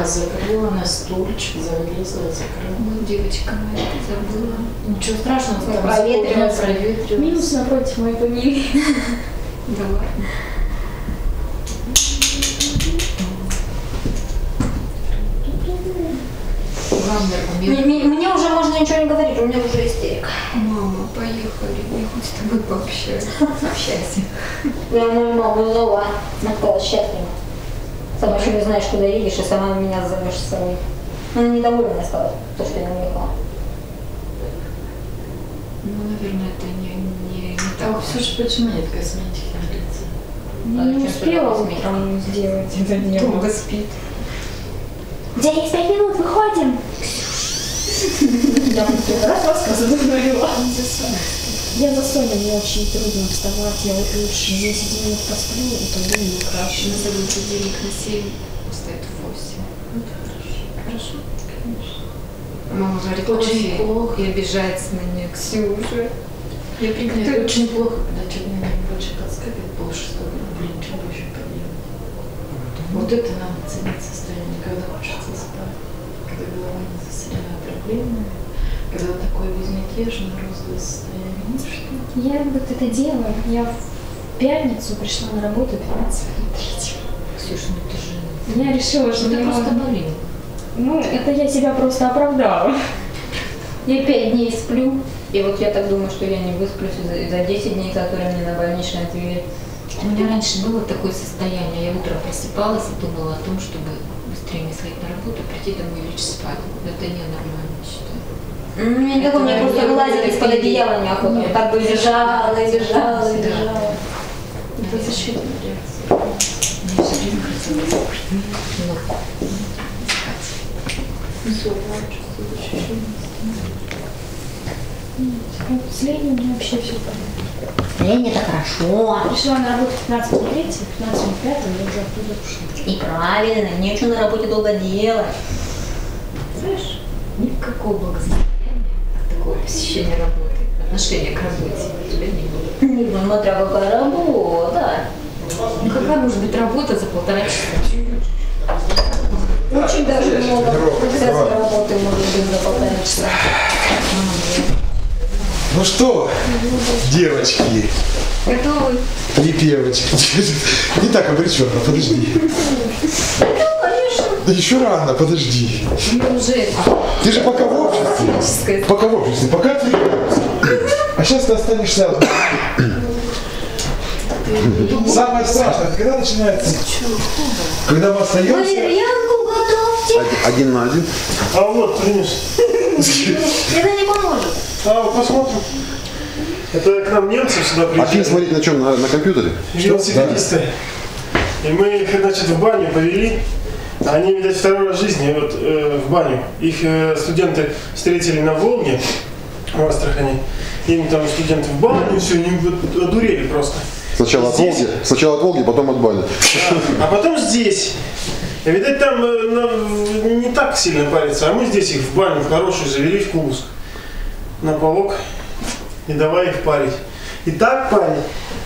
Я закрыла на стульчик, залезла, закрыла. Вот девочка моя, ты забыла. Ничего страшного, Ну, там проветрилась. Минус напротив моей фамилии. Да ладно. Аргумент. Мне мне уже можно ничего не говорить, у меня уже истерика. Мама, поехали, я хоть с тобой пообщаюсь. Общайся. Я мою маму звала, она сказала, счастлива. Сама еще не знаешь, куда едешь, и сама меня зовешь с собой. Она недовольна стала, то, что я не уехала. Ну, наверное, это не, не, не А так. у Ксюши почему нет косметики на лице? Я не успела утром сделать это дело. Долго спит. У тебя есть пять минут, выходим. Я вам раз рассказываю, говорила. Я за Соней, мне очень трудно вставать, я вот лучше 10 минут посплю, и пойду и накрашу. На самом будильник на 7, встает в 8. Хорошо. Мама говорит, Очень плохо. и обижается на меня Ксюша. Я приду. очень плохо, когда человек на меня больше подскакивает, полшестого, блин, что бы еще поделать? Вот это надо ценить состояние, когда хочется спать, когда голова не проблемами, когда такое безмятежное, розовое состояние. Ну что? Я вот это делаю. Я в пятницу пришла на работу 15 минут третьего. Ксюша, ну ты же... Я решила, что Ну, ты просто надо- болела. Ну, это я себя просто оправдала. Я пять дней сплю, и вот я так думаю, что я не высплюсь за, за 10 дней, которые мне на больничный отвели. У меня раньше было такое состояние, я утром просыпалась и думала о том, чтобы не сходить на работу, прийти домой и лечь спать. Это ненормально, считаю. У меня не такое, мне просто вылазить из-под одеяла неохота. Нет, так бы лежала, защита. лежала, Да. лежала. Это защитная реакция. Мне все время хотелось ну, спать. Все, я чувствую ощущение. Последний у меня вообще все понятно. Лень это хорошо. Пришла на работу 15 минут 3, 15 минут 5, я уже оттуда ушла. И правильно, нечего на работе долго делать. Знаешь, никакого благосостояния, такого посещения работы, отношения к работе у тебя не было. Не смотря какая работа. Ну какая может быть работа за полтора часа? Очень даже много процессов работы может быть за полтора часа. Ну что, девочки, Готовы? Припевочка. Не так обреченно, подожди. Да еще рано, подожди. Уже Ты же пока в обществе. Пока в обществе, пока ты. А сейчас ты останешься. Самое страшное, когда начинается, когда мы остаемся, Готовьте. Один на один. А вот, принес. Это не поможет. А, вот посмотрим. Это к нам немцы сюда А фильм приезжали. смотреть на чем? На, на компьютере? велосипедисты. И мы их, значит, в баню повели. Они, видать, второй раз в жизни вот, э, в баню. Их э, студенты встретили на Волге в Астрахани. Им там студенты в баню, все, они вот одурели просто. Сначала от Здесь? Волги, сначала от Волги, потом от Бали. А потом здесь. И, видать, там э, не так сильно парится, а мы здесь их в баню в хорошую завели в Кубуск. На полок. И давай их парить. И так парить.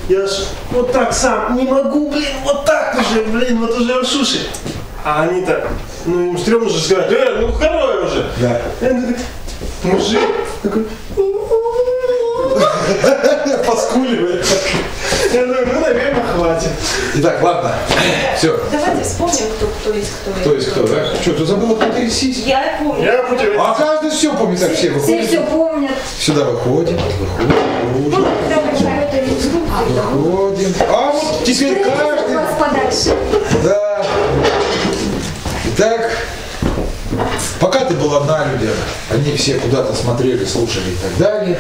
Я ж вот так сам не могу, блин, вот так уже, блин, вот уже в шуши. А они так, ну им стрёмно же сказать, э, ну второе уже. Да. Они так, Мужик такой, поскуливает. я думаю, ну, наверное, хватит. Итак, ладно. Все. Давайте вспомним, кто, кто есть кто. Кто есть кто, да? Что, ты забыла потрясись? Я помню. Я путевец. А каждый все помнит, как все Все выходят. все помнят. Сюда выходим, выходим, выходим. А вот теперь каждый... вас подальше. Да. Итак, ты был одна, люди, они все куда-то смотрели, слушали и так далее.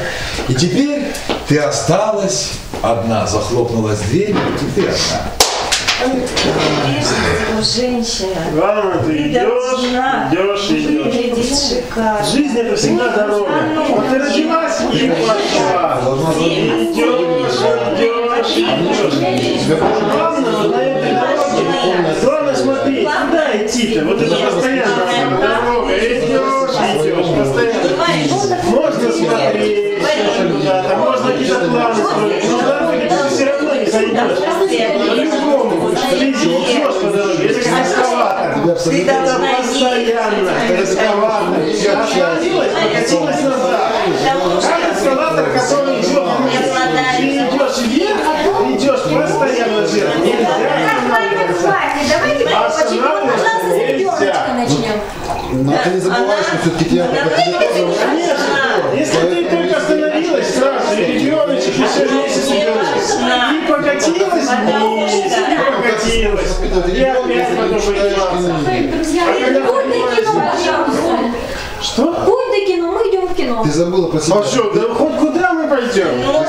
И теперь ты осталась одна, захлопнулась дверь, и ты одна. Женщина. Главное, ты идешь, должна идешь, идешь. шикарно. Жизнь это всегда дорога. Вот ты родилась и пошла. Идешь, идешь. Главное вот на этой дороге. Главное смотреть, куда идти-то. Вот это постоянно дорога. Идешь, идешь, постоянно. Можно смотреть куда-то, можно какие-то планы строить. Но дороги ты все равно не сойдешь. По-любому. Ты идешь по дороге. Это как эскалатор. Ты должна Постоянно. Эскалатор. Остановилась, покатилась назад. Как эскалатор, который давайте почему пожалуйста, с ребеночка начнем. Но ты не забывай, что все-таки тоже Конечно. Если ты только остановилась сразу, ребеночек еще месяц ребеночек, и покатилась вниз, и покатилась, и опять потом. А пожалуйста. Что? Путь до кино, мы идем в кино. Ты забыла про себя. А что, да хоть куда мы пойдем? Ну.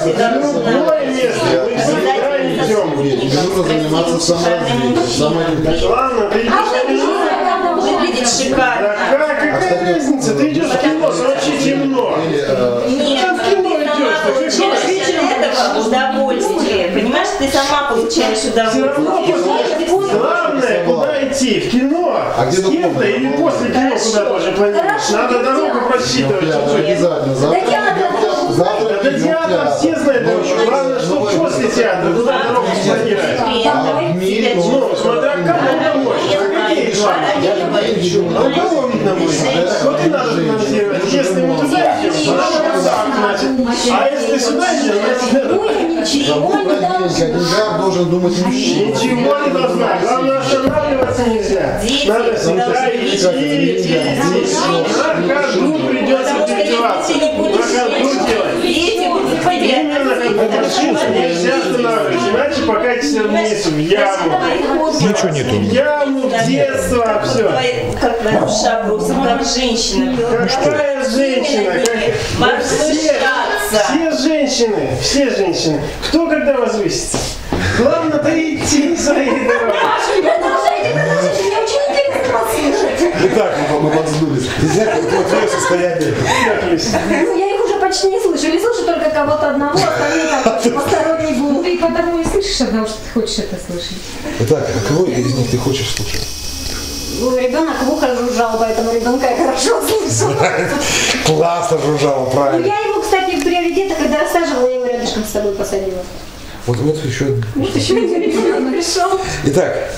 Любое место, идем. Тебе нужно заниматься саморазвитием. Саморазвитием. Ладно, ты идешь на кино. Выглядит шикарно. Какая, какая разница? Ты идешь в кино, ночи темно. Э, Нет, в кино идешь, сама ты получаешь от этого удовольствие. Понимаешь, ты сама получаешь удовольствие. Главное, куда идти? В кино? А где С кем-то или после кино куда тоже планируешь? Надо дорогу просчитывать чуть-чуть. обязательно. Завтра Да театр все знают дорогу. Главное, что после театра. Туда дорогу. А мире Ну, смотря кому помочь. А какие главные? А у кого видно будет? Вот и надо финансировать. Если мы туда идем, так, значит. А если сюда идем, значит ничего не деньгах должен думать мужчина. Ничего не должна. Главное, останавливаться нельзя. Дети Надо идти. На ходу придется переодеваться. ты На ходу делать. Нельзя останавливаться, иначе покатишься вниз, в яму. Ничего нету. В яму, в детство, все. Как твоя душа просто, как женщина. Какая женщина? Как... Все, все женщины, все женщины. Кто когда возвысится? Главное-то идти своей дорогой. Слушать. Итак, мы какое твое состояние? Ну, я их уже почти не слышу. Или слышу только кого-то одного, остальные так посторонний гул. Ты потому и слышишь, потому что ты хочешь это слышать. Итак, а кого из них ты хочешь слушать? Ну, ребенок в ухо жужжал, поэтому ребенка я хорошо слышу. Классно жужжало, Ну, правильно. я его, кстати, в приоритетах, когда рассаживала, я его рядышком с собой посадила. Вот, вот еще. Вот еще один ребенок пришел. Итак,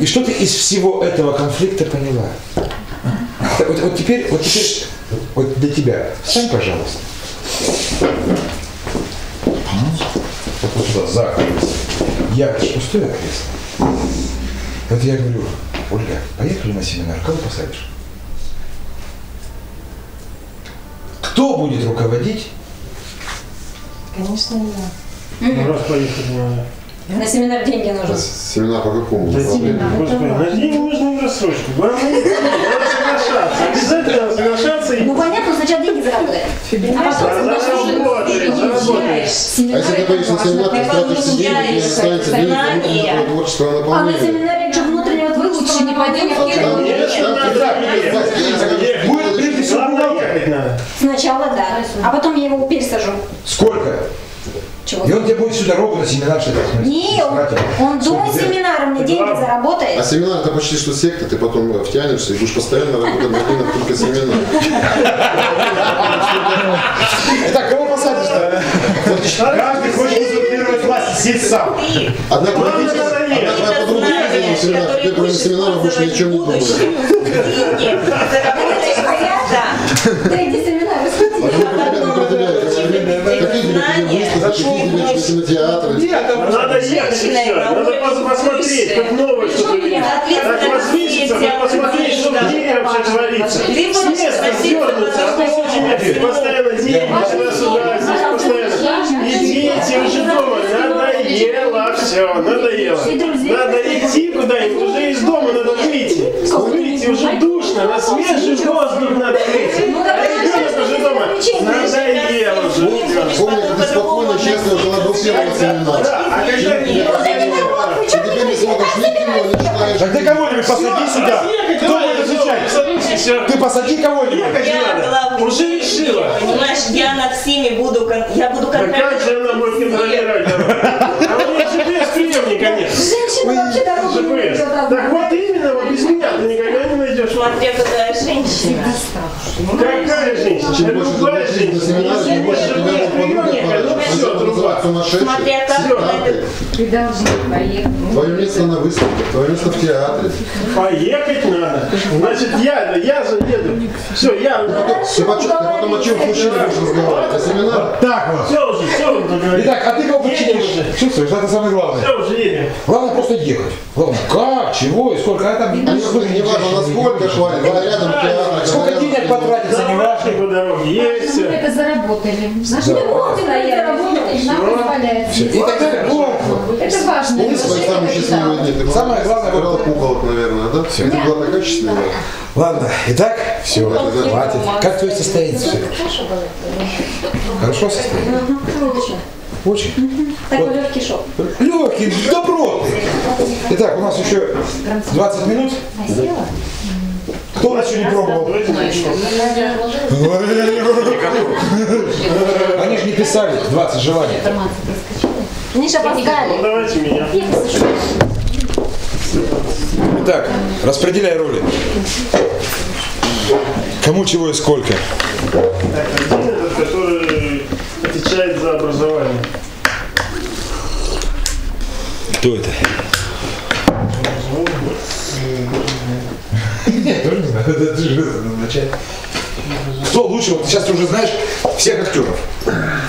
и что ты из всего этого конфликта поняла? Вот, вот теперь, вот теперь, вот для тебя, встань, пожалуйста. Вот туда за кресло. Я, пустое кресло. Вот я говорю, Ольга, поехали на семинар, кого посадишь? Кто будет руководить? Конечно, я. Ну, раз поехать надо. На семинар деньги нужны. Семинар по какому? Да деньги, господи, на деньги нужно не рассрочку. Главное, соглашаться. Обязательно соглашаться и Ну понятно, сначала деньги заработаем. А потом заработаешь, заработаешь. А если ты поедешь на семинар, ты тратишь деньги, и останется деньги для творческого А на семинаре что внутреннего лучше не пойдете в ехать. Будет прежде всего надо. Сначала да, а потом я его пересажу. Сколько? Чего? И он тебе будет всю дорогу на семинар что-то. Не, он, он до семинара мне деньги А заработает. семинар это почти что секта, ты потом э, втянешься и будешь постоянно работать на один только семинар. Итак, кого посадишь-то? Каждый хочет узурпировать власть, сидит сам. Одна твоя Главное, надо одна ехать. твоя подруга ты кроме семинара больше ни о чем не думаешь. Третий семинар, А ну, про тебя, про тебя, тебе выставки, какие тебе кинотеатры? Надо ехать все. Надо пос- посмотреть, как новое что-то видеть. Так возвыситься, как посмотреть, что в мире вообще творится. С места сдернуться, а то очень постоянно деньги туда-сюда, здесь постоянно. И дети уже дома, надоело все, надоело. Надо идти куда-нибудь, уже из дома надо выйти. Выйти уже душно, на свежий воздух надо выйти. А уже уже. Помню, как ты спокойно, честно жила до первого семинара. Да, а когда теперь не смотришь ни кино, не читаешь. Так ты кого-нибудь посади сюда. Кто будет отвечать? Все. Ты посади кого-нибудь. Ехать надо. Уже решила. Понимаешь, я над всеми буду, я буду Да как контролировать. же она будет контролировать? А у меня GPS-приемник, конечно. Женщина вообще дорогу не Так вот именно, вот без меня ты никогда не найдешь. Смотря какая женщина. Какая женщина? Чем Это ты на женщина. Если приемника, ну покажет. все, труба. Смотря как Всё. это. Вы должны поехать. Твое место на выставке, твое место в театре. Поехать надо. Значит, я, я же еду. Все, я. Ты, по- ты потом о чем с мужчиной будешь разговаривать? О семинар? Так вот. Все уже, все уже договорились. Итак, а ты кого уже. Чувствуешь, это самое главное. Все уже едем. Главное просто ехать. Главное, как, чего и сколько. А там не важно, насколько хватит, давай рядом театр. Сколько денег потратится, не важно. по дороге. Есть Мы все. это заработали. Наш Да. народ заработали. Нам позволяет. И так далее. Вот. Это важно. Помни свои самые счастливые дни. Самое главное, вот- куколок, наверное, да? Ты была такая счастливая? Ладно, итак, все, хватит. Как твое состояние? всё? Хорошо состояние? Очень. Такой легкий шок. Легкий, добротный. Итак, у нас еще 20 минут. Кто еще не пробовал? Они же не писали 20 желаний. Миша Ну, Паскали. давайте меня. Итак, распределяй роли. Кому чего и сколько? Так, один этот, который отвечает за образование. Кто это? Нет, тоже не знаю. Это ты же назначаешь. Кто лучше? Вот сейчас ты уже знаешь всех актеров.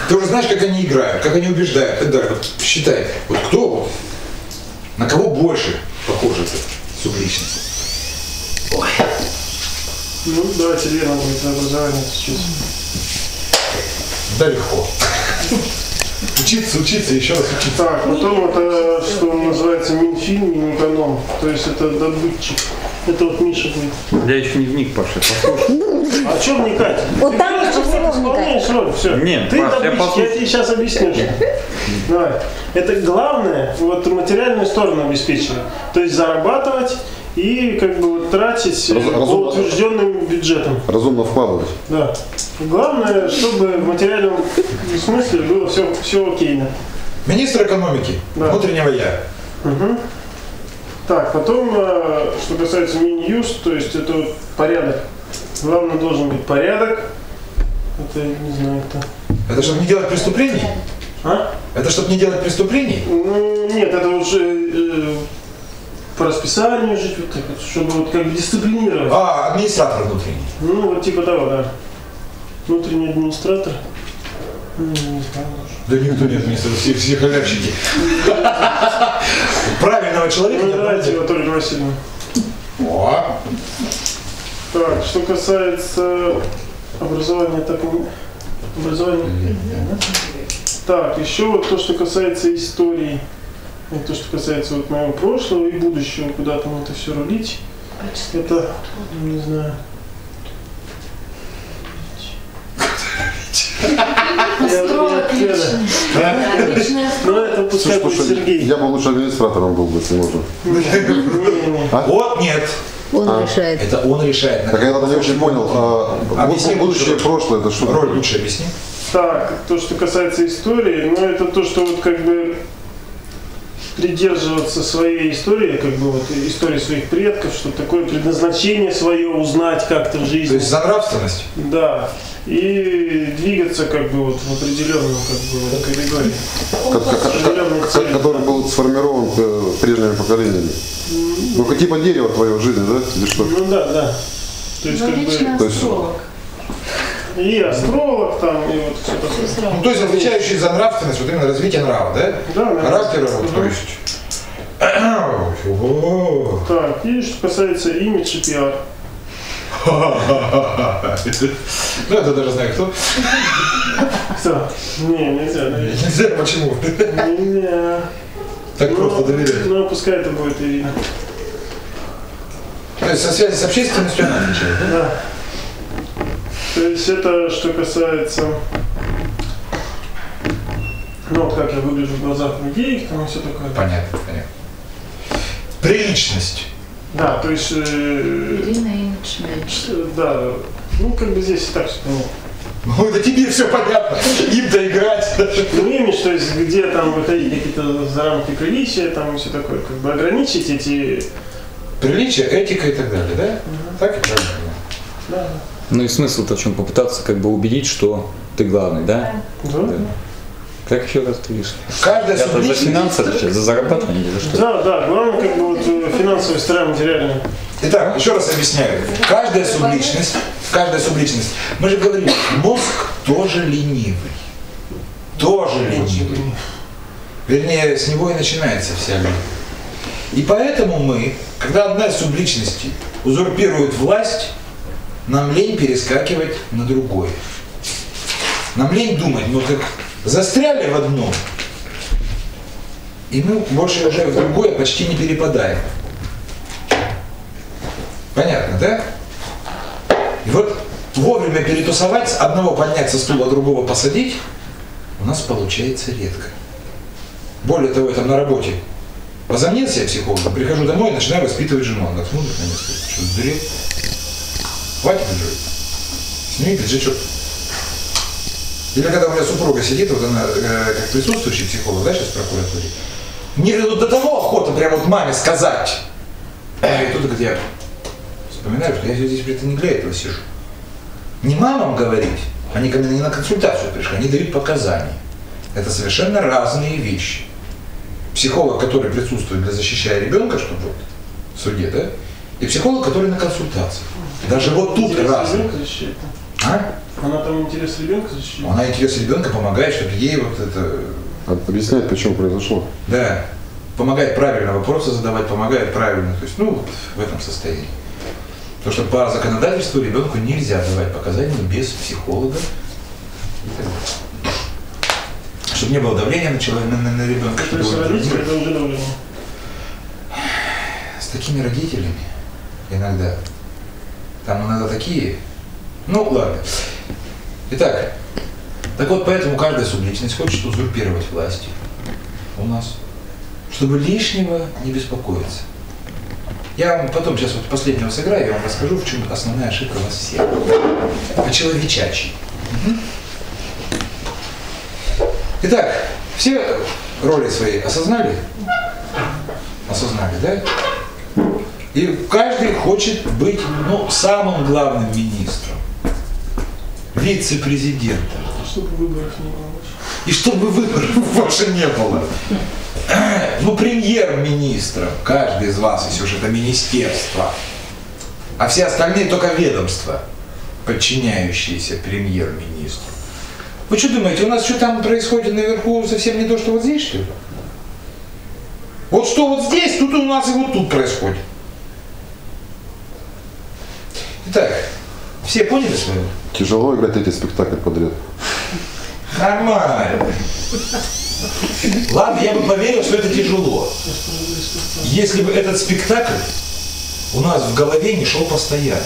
Ты уже знаешь, как они играют, как они убеждают. и так далее. Вот считай, вот кто вот, на кого больше похожа эта субличность? Ой. Ну, давайте Лена будет образование отвечать. Да легко. Учиться, учиться, еще раз учиться. Так, потом это, что называется, Минфин, Минэконом. То есть это добытчик. Это вот Миша будет. Я еще не вник, Паша, послушай. А что вникать? Вот Ты там просто лучше всего исполняешь роль, все. Нет, Ты Паш, я добытчик, я, тебе сейчас объясню. что. Давай. Это главное, вот материальную сторону обеспечивать. То есть зарабатывать и как бы вот тратить э, Раз- по разумно. утвержденным бюджетом. Разумно вкладывать. Да. Главное, чтобы в материальном смысле было все, все окейно. Министр экономики, Да. внутреннего я. Мгм. Так, потом, э, что касается Минюст, то есть это вот порядок. Главное должен быть порядок. Это, не знаю, это... Это чтобы не делать преступлений? А? Это чтобы не делать преступлений? Ну, нет, это уже э, по расписанию жить, вот так вот, чтобы вот как бы дисциплинировать. А, администратор внутренний. Ну, вот типа того, да. Внутренний администратор. Да никто нет, мне все, все халявщики. Правильного человека нет. давайте вот Ольга Васильевна. О, Так, что касается образования, так образования. Так, еще вот то, что касается истории, и то, что касается вот моего прошлого и будущего, куда там это все рулить, это, не знаю. Астролог Я- я- личный. Да? Личный Ну, это пускай Слушай, будет слушай, Сергей. я бы лучше администратором был бы, если можно. Вот нет. Он А. решает. Это он решает. Так я тогда не очень понял, а, Объясни бу- будущее, прошлое, это что? Роль лучше объясни. Так, то, что касается истории, ну это то, что вот как бы придерживаться своей истории, как бы вот истории своих предков, что такое предназначение свое узнать как-то в жизни. То есть за нравственность? Да. И двигаться как бы вот в определенном как бы коридоре. Ко- ко- ко- ко- который был сформирован э, прежними поколениями. Ну, как типа дерево твое в жизни, да? Или что? Ну да, да. То есть Ну, как бы То есть-. И астролог там, и вот все такое. Ну, то есть отвечающий за нравственность, вот именно развитие нрава, да? Да, да. Характера, вот, то есть. Так, и что касается имидж и пиар. Ну, это даже знаю кто. Кто? Не, нельзя. Нельзя, почему? Нельзя. Так просто доверять. Ну, пускай это будет Ирина. То есть со связи с общественностью она отвечает, да? Да. То есть это что касается, ну вот как я выгляжу в глазах людей, там и все такое. Понятно, понятно. Приличность. Да, то есть, э, э, да, ну как бы здесь и так все понятно. Ну, это тебе все понятно. Им-то играть. Ну, имидж, то есть где там выходить какие-то за рамки приличия, там и все такое, как бы ограничить эти... Приличие, этика и так далее, да? Так и правильно. Да, Ну и смысл-то в чем? Попытаться как бы убедить, что ты главный, да? да. Да. Как еще раз ты видишь? Каждая Я-то за субличность- финансы за зарабатывание или за что? Да, да, главное как бы вот э, финансовая сторона материальная. Итак, еще раз объясняю. Каждая субличность, каждая субличность, мы же говорили, мозг тоже ленивый. Тоже ленивый. Вернее, с него и начинается вся лень. И поэтому мы, когда одна из субличностей узурпирует власть, нам лень перескакивать на другое. Нам лень думать, мы как застряли в одном, и мы больше уже в другое почти не перепадаем. Понятно, да? И вот вовремя перетусовать, одного поднять со стула, другого посадить, у нас получается редко. Более того, я там на работе возомнил себя психологом, прихожу домой и начинаю воспитывать жену. Она смотрит на меня, что сдурел? Хватит уже. Сними пиджачок. Или когда у меня супруга сидит, вот она э, как присутствующий психолог, да, сейчас в прокуратуре, мне ну, до того охота прямо вот маме сказать. Э, И тут говорит, я вспоминаю, что я здесь это не для этого сижу. Не мамам говорить, они ко мне не на консультацию пришли, они дают показания. Это совершенно разные вещи. Психолог, который присутствует для защищая ребенка, чтобы вот в суде, да, и психолог, который на консультации. Даже вот тут защищает. А? Она там интерес ребенка защищает. Она интерес ребенка помогает, чтобы ей вот это Объяснять, почему произошло. Да, помогает правильно вопросы задавать, помогает правильно, то есть, ну, вот в этом состоянии. Потому что по законодательству ребенку нельзя давать показания без психолога. Чтобы не было давления на, человека, на, на- на ребенка. То есть родители это уже давление. С такими родителями иногда. Там иногда такие. Ну, ладно. Итак, так вот поэтому каждая субличность хочет узурпировать власть у нас, чтобы лишнего не беспокоиться. Я вам потом, сейчас вот последнего сыграю, я вам расскажу, в чем основная ошибка вас всех. По-человечачьи. Итак, все роли свои осознали? Осознали, да? И каждый хочет быть ну, самым главным министром, вице-президентом. Чтобы выборов не было. И чтобы выборов больше не было. Ну, премьер-министром. Каждый из вас, если уж это министерство. А все остальные только ведомства, подчиняющиеся премьер-министру. Вы что думаете, у нас что там происходит наверху совсем не то, что вот здесь, что ли? Вот что вот здесь, тут у нас и вот тут происходит. Итак, все поняли свое? Тяжело играть эти спектакли подряд. Нормально. Ладно, я бы поверил, что это тяжело. Если бы этот спектакль у нас в голове не шел постоянно.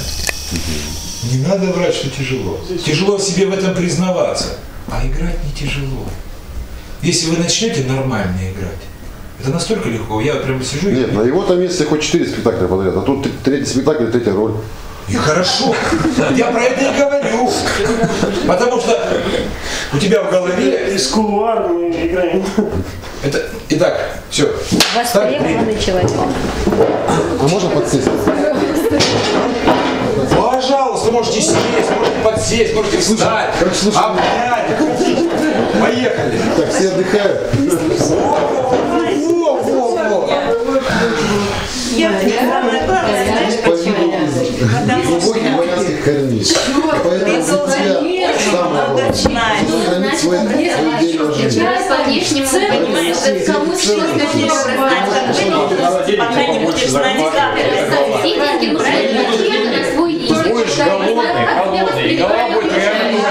Не надо врать, что тяжело. Тяжело себе в этом признаваться. А играть не тяжело. Если вы начнете нормально играть, это настолько легко. Я вот прямо сижу и... Нет, на его там месте хоть четыре спектакля подряд, а тут третий спектакль, третья роль. И хорошо. Я про это и говорю. Потому что у тебя в голове... Из кулуара мы играем. Это... Итак, все. Востребованный человек. А можно подсесть? Пожалуйста, можете сесть, можете подсесть, можете встать, обнять, Поехали. Так, все отдыхают. Во, во, во. Я самое главное, знаешь, почему? Потому что Глубоких корней. Поэтому для тебя самое главное. Сохранить свое свое дерево жизни. по внешнему понимаешь, кому что будешь знать, как это Все деньги нужно тратить на свой личный Будешь голодный, холодный, и голова будет реально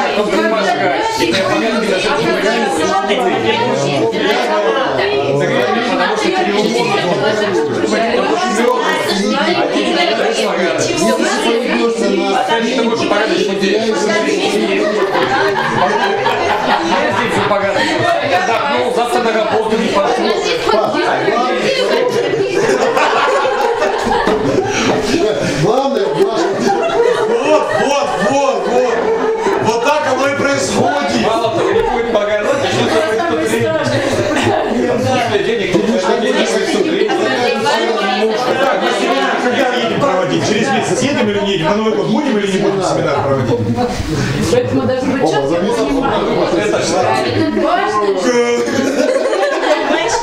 как ты мозгать. И ты понятно, даже не Ты будешь порядочный день. Отдохнул, завтра на работу не пошел. Главное, Вот, вот, вот, вот. Вот так оно и происходит. Мало того, не будет не нужно денег, Так, мы семинар когда едем проводить? Через месяц едем или не едем? На Новый год будем или не будем семинар проводить? Поэтому должны быть четкие понимания. Понимаешь,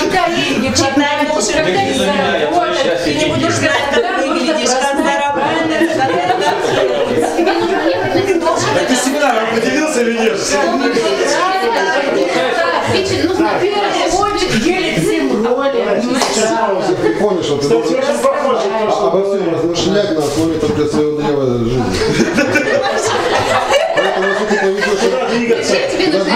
когда деньги читать лучше, когда не заработать, ты не будешь знать, как выглядишь, как это. Ты должен Так ты семинаром поделился или нет? Нужно первую очередь делить всем роли. Ты помнишь, что ты похоже. А- обо всем размышлять на основе только своего древа жизни. Поэтому если ты поведешь Куда двигаться? Тебе нужно.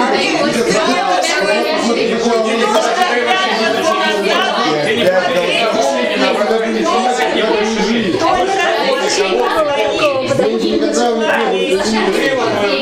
Знание А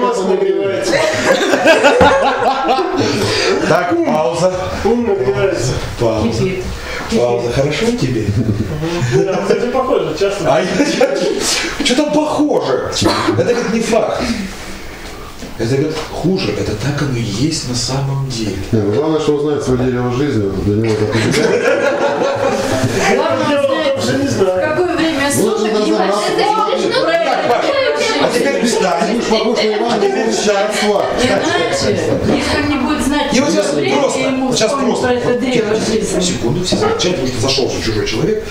мозг нагревается. Так, пауза. Пауза. Пауза. Хорошо тебе? Да, кстати, похоже, часто. А я, что там похоже? Это как не факт. Это говорит, хуже, это так оно и есть на самом деле. Не, ну главное, что узнает свое дерево жизни, для него это. Главное Уже не в какое время суток и А теперь. Ты будешь похож на Ивана Ивановича Иначе, если он не будет И вот сейчас просто, вот сейчас просто. это жизни. Секунду, все замолчали, потому что зашел же чужой человек.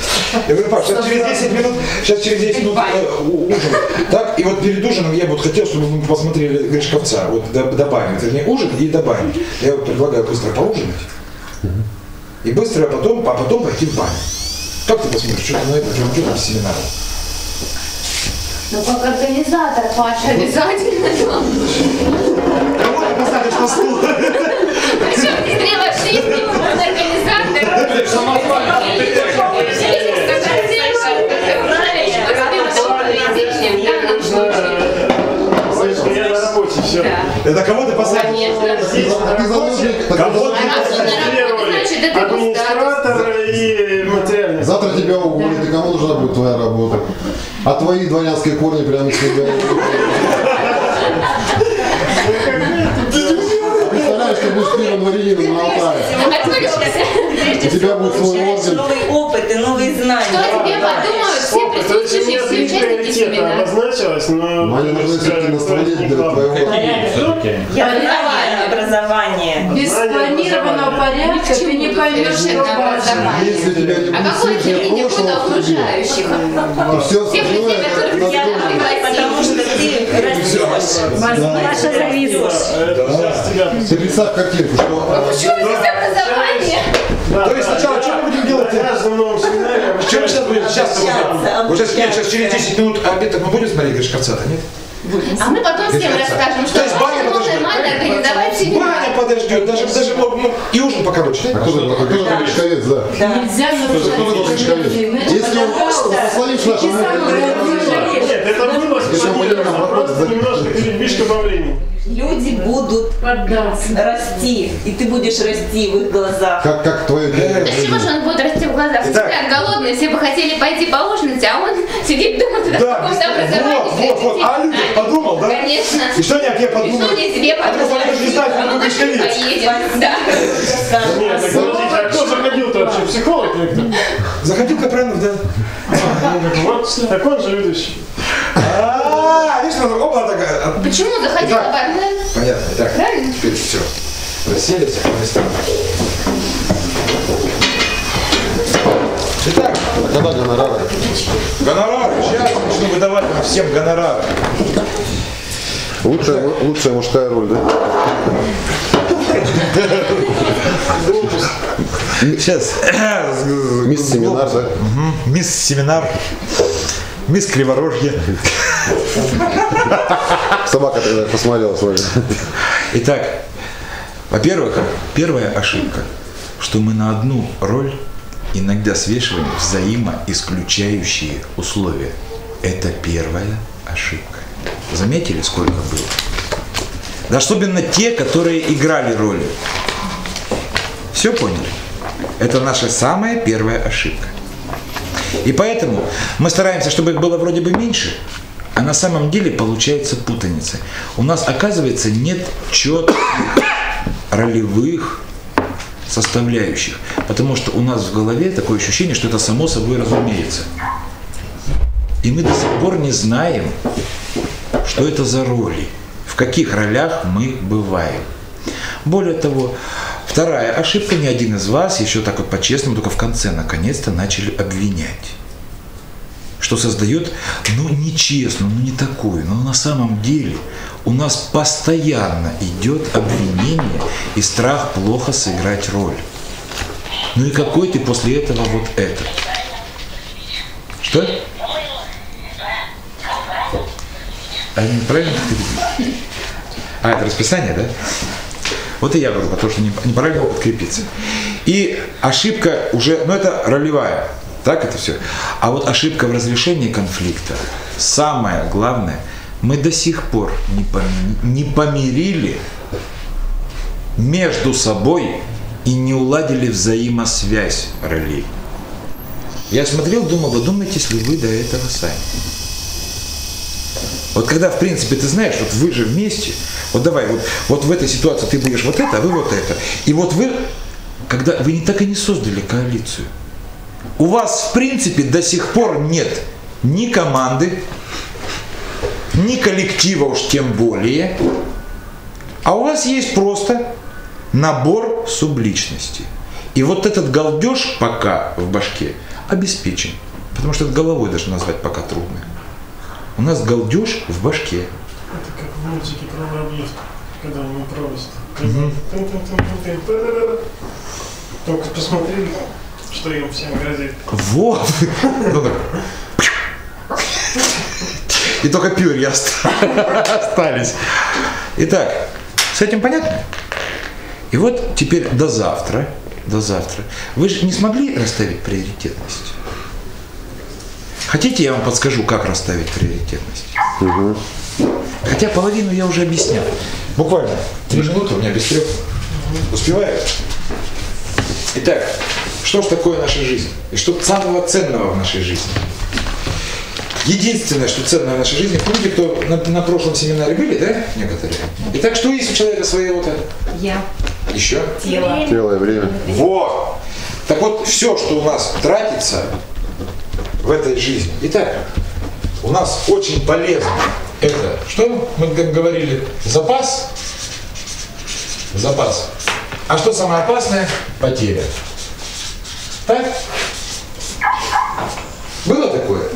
Я говорю, Паш, сейчас через 10 минут, сейчас через 10 минут э, ужин. Так, и вот перед ужином я бы вот хотел, чтобы мы посмотрели Гришковца. Вот до- добавим, вернее, ужин и добавим. Я вот предлагаю быстро поужинать. И быстро потом, а потом пойти в баню. Как ты посмотришь, что ты на это, прям что там семинар? Ну, как организатор, Паша, обязательно. Кого ты посадишь на стул? Стрела жизни, он организатор. Жизнь стажатела, Наталья, воспитанная в данном на работе, все. Это кого ты посадил? Конечно. Ты заложник. И материально. Завтра тебя уволят, и кому нужна будет твоя работа? А твои дворянские корни прямо из тебя. Представляешь, ты будешь первым дворянином на алтаре. У тебя будет свой орден. Новый опыт и новые знания. Что тебе подумают? Все присутствующие, участники обозначилось, но... Мне нужны все-таки настроения для твоего Я знаю образование. Без спланированного порядка ты не поймешь. Если тебя не А будет будет прошлого в тебе, то все остальное которых это я надо Потому что ты растешь. Ваша зависимость. Сейчас тебя... Ты представь картинку, что Почему здесь образование? То есть сначала что мы будем делать? На каждом новом семинаре Чем мы сейчас будем? Сейчас сейчас, сейчас через 10 минут обед, так мы будем смотреть Гришковца-то, нет? А мы потом всем расскажем, что То есть баня можно подождет. нормально организовать семинар. Баня подождет, даже, даже ну, и ужин покороче. А кто же- да? Нельзя нарушать? Если он в нашем Нет, это вопрос, просто немножко передвижка по времени. Люди будут поддаться. расти, и ты будешь расти в их глазах. Как, как твое Да с чего же он будет расти в глазах? Все Итак. сидят голодные, все бы хотели пойти поужинать, а он сидит дома в Да, каком-то образовании. вот, вот, вот. А люди подумал, да? Конечно. И что они о тебе И что подумали? они себе А то подумают? они даже не А мы Гришковец. поедем. Да. Нет, а кто заходил-то вообще? Психолог или кто? Заходил Капранов, да? Вот, так он же ведущий. А, видишь, ну, оба такая. а, Почему заходила Итак. Барна? Понятно, итак, Правильно? теперь все. Расселись по местам. Итак, когда гонорары? гонорары. Сейчас начну выдавать вам всем гонорары. Лучшая, лучшая мужская роль, да? Сейчас. Мисс семинар, да? Мисс семинар. Мисс Криворожье. Собака тогда посмотрела с вами. Итак, во-первых, первая ошибка, что мы на одну роль иногда свешиваем взаимоисключающие условия. Это первая ошибка. Заметили, сколько было? Да особенно те, которые играли роли. Все поняли? Это наша самая первая ошибка. И поэтому мы стараемся, чтобы их было вроде бы меньше, а на самом деле получается путаница. У нас, оказывается, нет четких ролевых составляющих, потому что у нас в голове такое ощущение, что это само собой разумеется. И мы до сих пор не знаем, что это за роли, в каких ролях мы бываем. Более того, вторая ошибка, ни один из вас еще так вот по-честному, только в конце наконец-то начали обвинять. Что создает, ну, нечестную, ну, не такую. Но на самом деле у нас постоянно идет обвинение и страх плохо сыграть роль. Ну и какой ты после этого вот этот? Что? А неправильно ты видишь? А, это расписание, да? Вот и я говорю, потому что не- неправильно подкрепиться. И ошибка уже, ну это ролевая, так это все. А вот ошибка в разрешении конфликта, самое главное, мы до сих пор не, пом- не помирили между собой и не уладили взаимосвязь ролей. Я смотрел, думал, додумайтесь ли вы до этого сами. Вот когда, в принципе, ты знаешь, вот вы же вместе, вот давай, вот, вот в этой ситуации ты будешь вот это, а вы вот это. И вот вы, когда вы не так и не создали коалицию. У вас, в принципе, до сих пор нет ни команды, ни коллектива уж тем более, а у вас есть просто набор субличностей. И вот этот галдеж пока в башке обеспечен. Потому что это головой даже назвать пока трудно. У нас галдеж в башке. Мультике про воробьев, когда они. Тын-тын-тын-тын-тын-тын-тын. Только посмотри, что им всем грозит. Вот. И только ост- остались. Итак, с этим понятно? И вот теперь до завтра, до завтра. Вы же не смогли расставить приоритетность? Хотите, я вам подскажу, как расставить приоритетность? Хотя половину я уже объяснял. Буквально три минуты у меня без трех. Успеваю? Итак, что ж такое наша жизнь? И что самого ценного в нашей жизни? Единственное, что ценное в нашей жизни, помните, кто на, на прошлом семинаре были, да, некоторые? Итак, что есть у человека своего-то? Я. Еще? Тело. Тело и время. Вот. Так вот, все, что у нас тратится в этой жизни. Итак, у нас очень полезно это, что мы говорили, запас, запас. А что самое опасное? Потеря. Так? Было такое?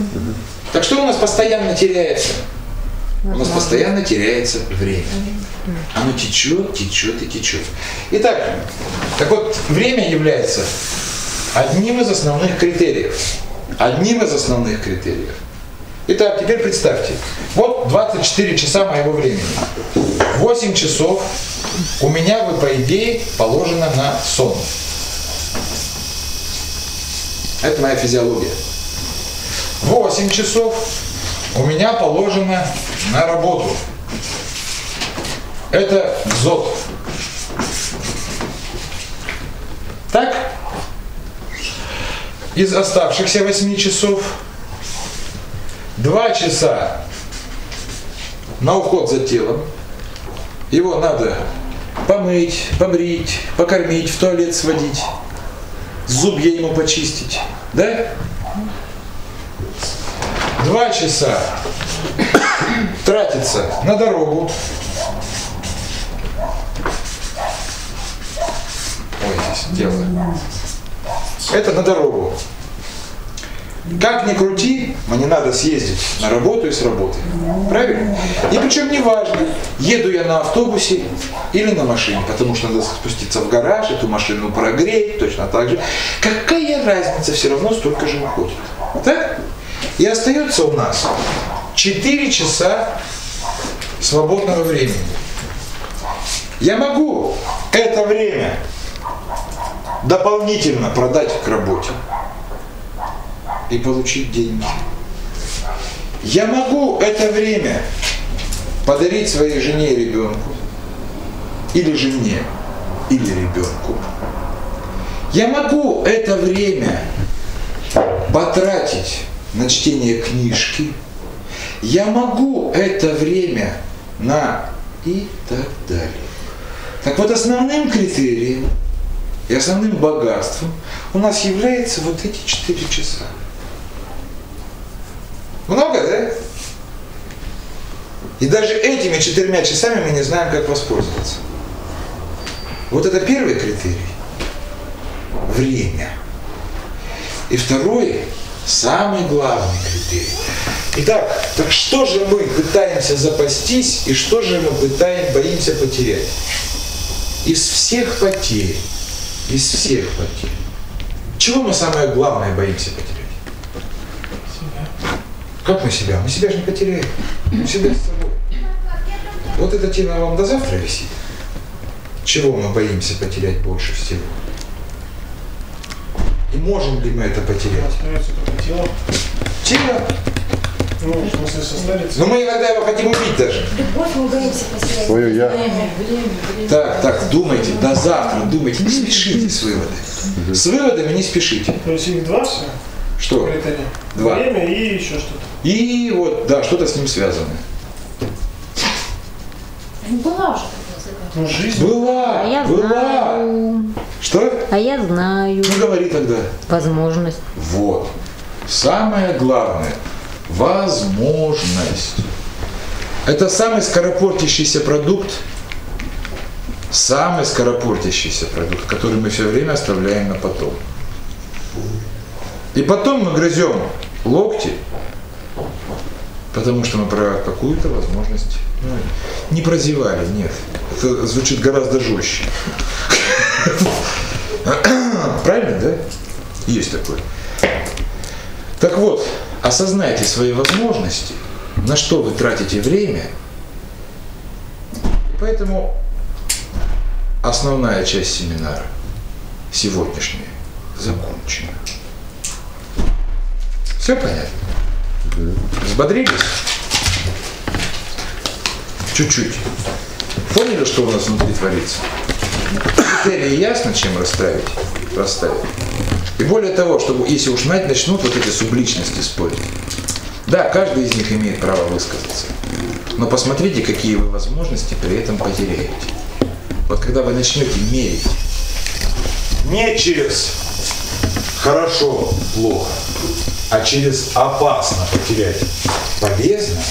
Так что у нас постоянно теряется? У нас постоянно теряется время. Оно течет, течет и течет. Итак, так вот, время является одним из основных критериев. Одним из основных критериев. Итак, теперь представьте, вот 24 часа моего времени. 8 часов у меня, вы, по идее, положено на сон. Это моя физиология. 8 часов у меня положено на работу. Это ЗОТ. Так? Из оставшихся 8 часов 2 часа на уход за телом. Его надо помыть, побрить, покормить, в туалет сводить, зубья ему почистить. Да? Два часа тратится на дорогу. Ой, здесь дело. Это на дорогу. Как ни крути, мне надо съездить на работу и с работы. Правильно? И причем не важно, еду я на автобусе или на машине, потому что надо спуститься в гараж, эту машину прогреть, точно так же. Какая разница, все равно столько же уходит. Так? И остается у нас 4 часа свободного времени. Я могу это время дополнительно продать к работе и получить деньги. Я могу это время подарить своей жене и ребенку, или жене, или ребенку. Я могу это время потратить на чтение книжки. Я могу это время на и так далее. Так вот, основным критерием и основным богатством у нас является вот эти четыре часа. Много, да? И даже этими четырьмя часами мы не знаем, как воспользоваться. Вот это первый критерий. Время. И второй, самый главный критерий. Итак, так что же мы пытаемся запастись и что же мы пытаем, боимся потерять? Из всех потерь, из всех потерь, чего мы самое главное боимся потерять? Как мы себя? Мы себя же не потеряем. Мы себя с собой. Вот эта тема вам до завтра висит. Чего мы боимся потерять больше всего? И можем ли мы это потерять? Остается только тело. Тело. Ну, в смысле, состарится. Но мы иногда его хотим убить даже. Любовь мы боимся потерять. Свое я. Так, так, думайте, до завтра думайте, не спешите с выводами. С выводами не спешите. То есть их два все? Что? Два. Время и еще что-то. И вот, да, что-то с ним связано. Была уже Ну, жизнь. Была, А я была. знаю. Что? А я знаю. Ну говори тогда. Возможность. Вот. Самое главное – возможность. Это самый скоропортящийся продукт, самый скоропортящийся продукт, который мы все время оставляем на потом. И потом мы грызем локти, потому что мы про какую-то возможность ну, не прозевали, нет. Это звучит гораздо жестче. Правильно, да? Есть такое. Так вот, осознайте свои возможности, на что вы тратите время. Поэтому основная часть семинара сегодняшняя закончена. Все понятно? Взбодрились? Чуть-чуть. Поняли, что у нас внутри творится? Критерии ясно, чем расставить? Расставить. И более того, чтобы если уж начнут вот эти субличности спорить, Да, каждый из них имеет право высказаться. Но посмотрите, какие вы возможности при этом потеряете. Вот когда вы начнете мерить не через хорошо, плохо, а через опасно потерять полезно,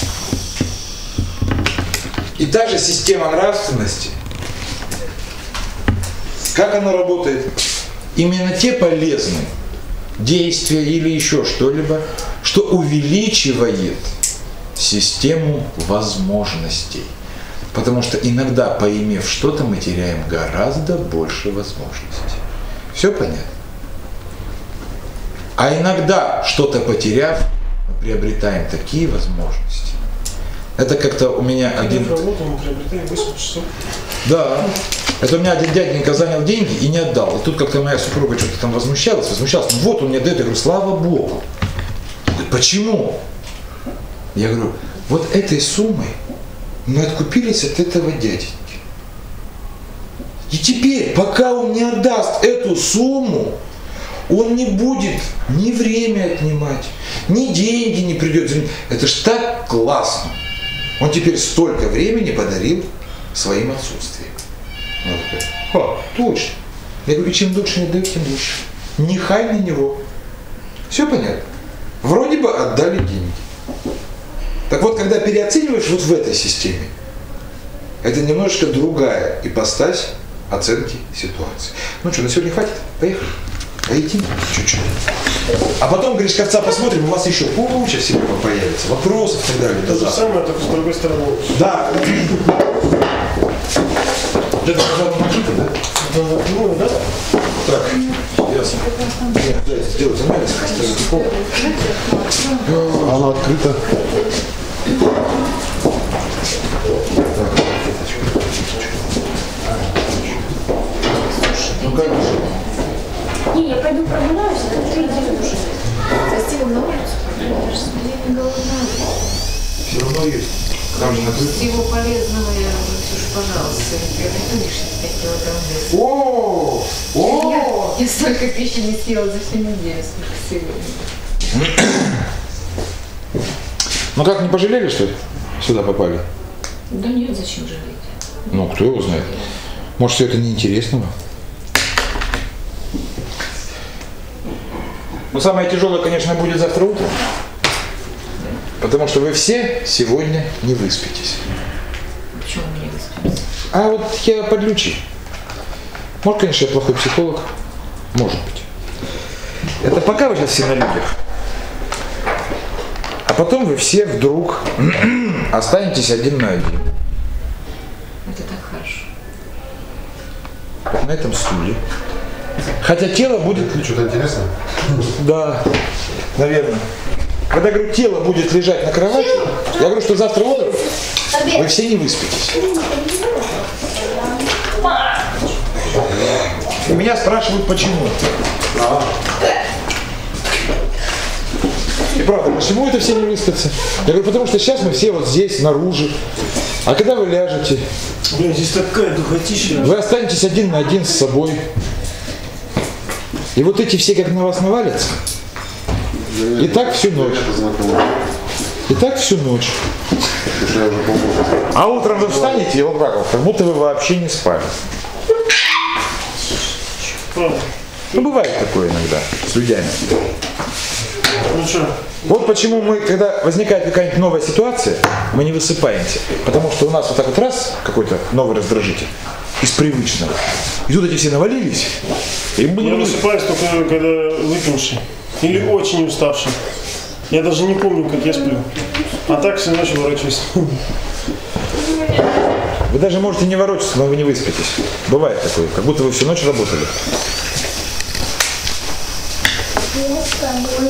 и та же система нравственности, как она работает? Именно те полезные действия или еще что-либо, что увеличивает систему возможностей. Потому что иногда, поимев что-то, мы теряем гораздо больше возможностей. Все понятно? А иногда, что-то потеряв, мы приобретаем такие возможности. Это как-то у меня один... Работу мы приобретаем 8 часов. Да. Это у меня один дяденька занял деньги и не отдал. И тут как-то моя супруга что-то там возмущалась, возмущалась. Ну вот он мне дает, я говорю, слава Богу. Говорит, почему? Я говорю, вот этой суммой мы откупились от этого дяденьки. И теперь, пока он не отдаст эту сумму, он не будет ни время отнимать, ни деньги не придет. Это ж так классно. Он теперь столько времени подарил своим отсутствием. Он такой, а, точно. Я говорю, чем дольше не дают, тем лучше. Нехай на него. Все понятно? Вроде бы отдали деньги. Так вот, когда переоцениваешь вот в этой системе, это немножечко другая ипостась оценки ситуации. Ну что, на сегодня хватит? Поехали. Поедим чуть-чуть. А потом Гришковца посмотрим, у вас еще куча всего появится, вопросов и так далее. То же самое, только с другой стороны. Да. Это макита, да? Ну, да. Так, ясно. Нет, дайте сделать анализ. Она открыта. Ну же? Не, я пойду прогуляюсь, а ты иди уже. За Стивом на улицу прогуляешься. Я не голодная. Все равно есть. Там же накрыто. Всего полезного я, Ксюша, пожалуйста, приобрету лишних 5 килограмм веса. О, о, Я, я столько пищи не съела за всю неделю, сколько сегодня. Ну как, не пожалели, что ли? Сюда попали? Да нет, зачем жалеть? Ну, кто его знает. Может, все это неинтересно Ну, самое тяжелое, конечно, будет завтра утром. Потому что вы все сегодня не выспитесь. Почему не выспимся? А вот я подлючи. Может, конечно, я плохой психолог. Может быть. Это пока вы сейчас все на людях. А потом вы все вдруг останетесь один на один. Это так хорошо. На этом стуле. Хотя тело будет... Что-то интересное? Да, наверное. Когда, говорю, тело будет лежать на кровати, я говорю, что завтра утром вы все не выспитесь. И меня спрашивают, почему. И правда, почему это все не выспятся? Я говорю, потому что сейчас мы все вот здесь, снаружи. А когда вы ляжете, Блин, здесь такая духотища. вы останетесь один на один с собой. И вот эти все как на вас навалятся. И так всю ночь. И так всю ночь. А утром вы встанете и вот так вот, как будто вы вообще не спали. Ну, бывает такое иногда с людьми. Ну что, Вот почему мы, когда возникает какая-нибудь новая ситуация, мы не высыпаемся. Потому что у нас вот так вот раз, какой-то новый раздражитель, из привычного. И тут эти все навалились. И я высыпаюсь только когда выпивший. Или очень уставший. Я даже не помню, как я сплю. А так всю ночь ворочаюсь. вы даже можете не ворочаться, но вы не выспитесь. Бывает такое, как будто вы всю ночь работали. Я с тобой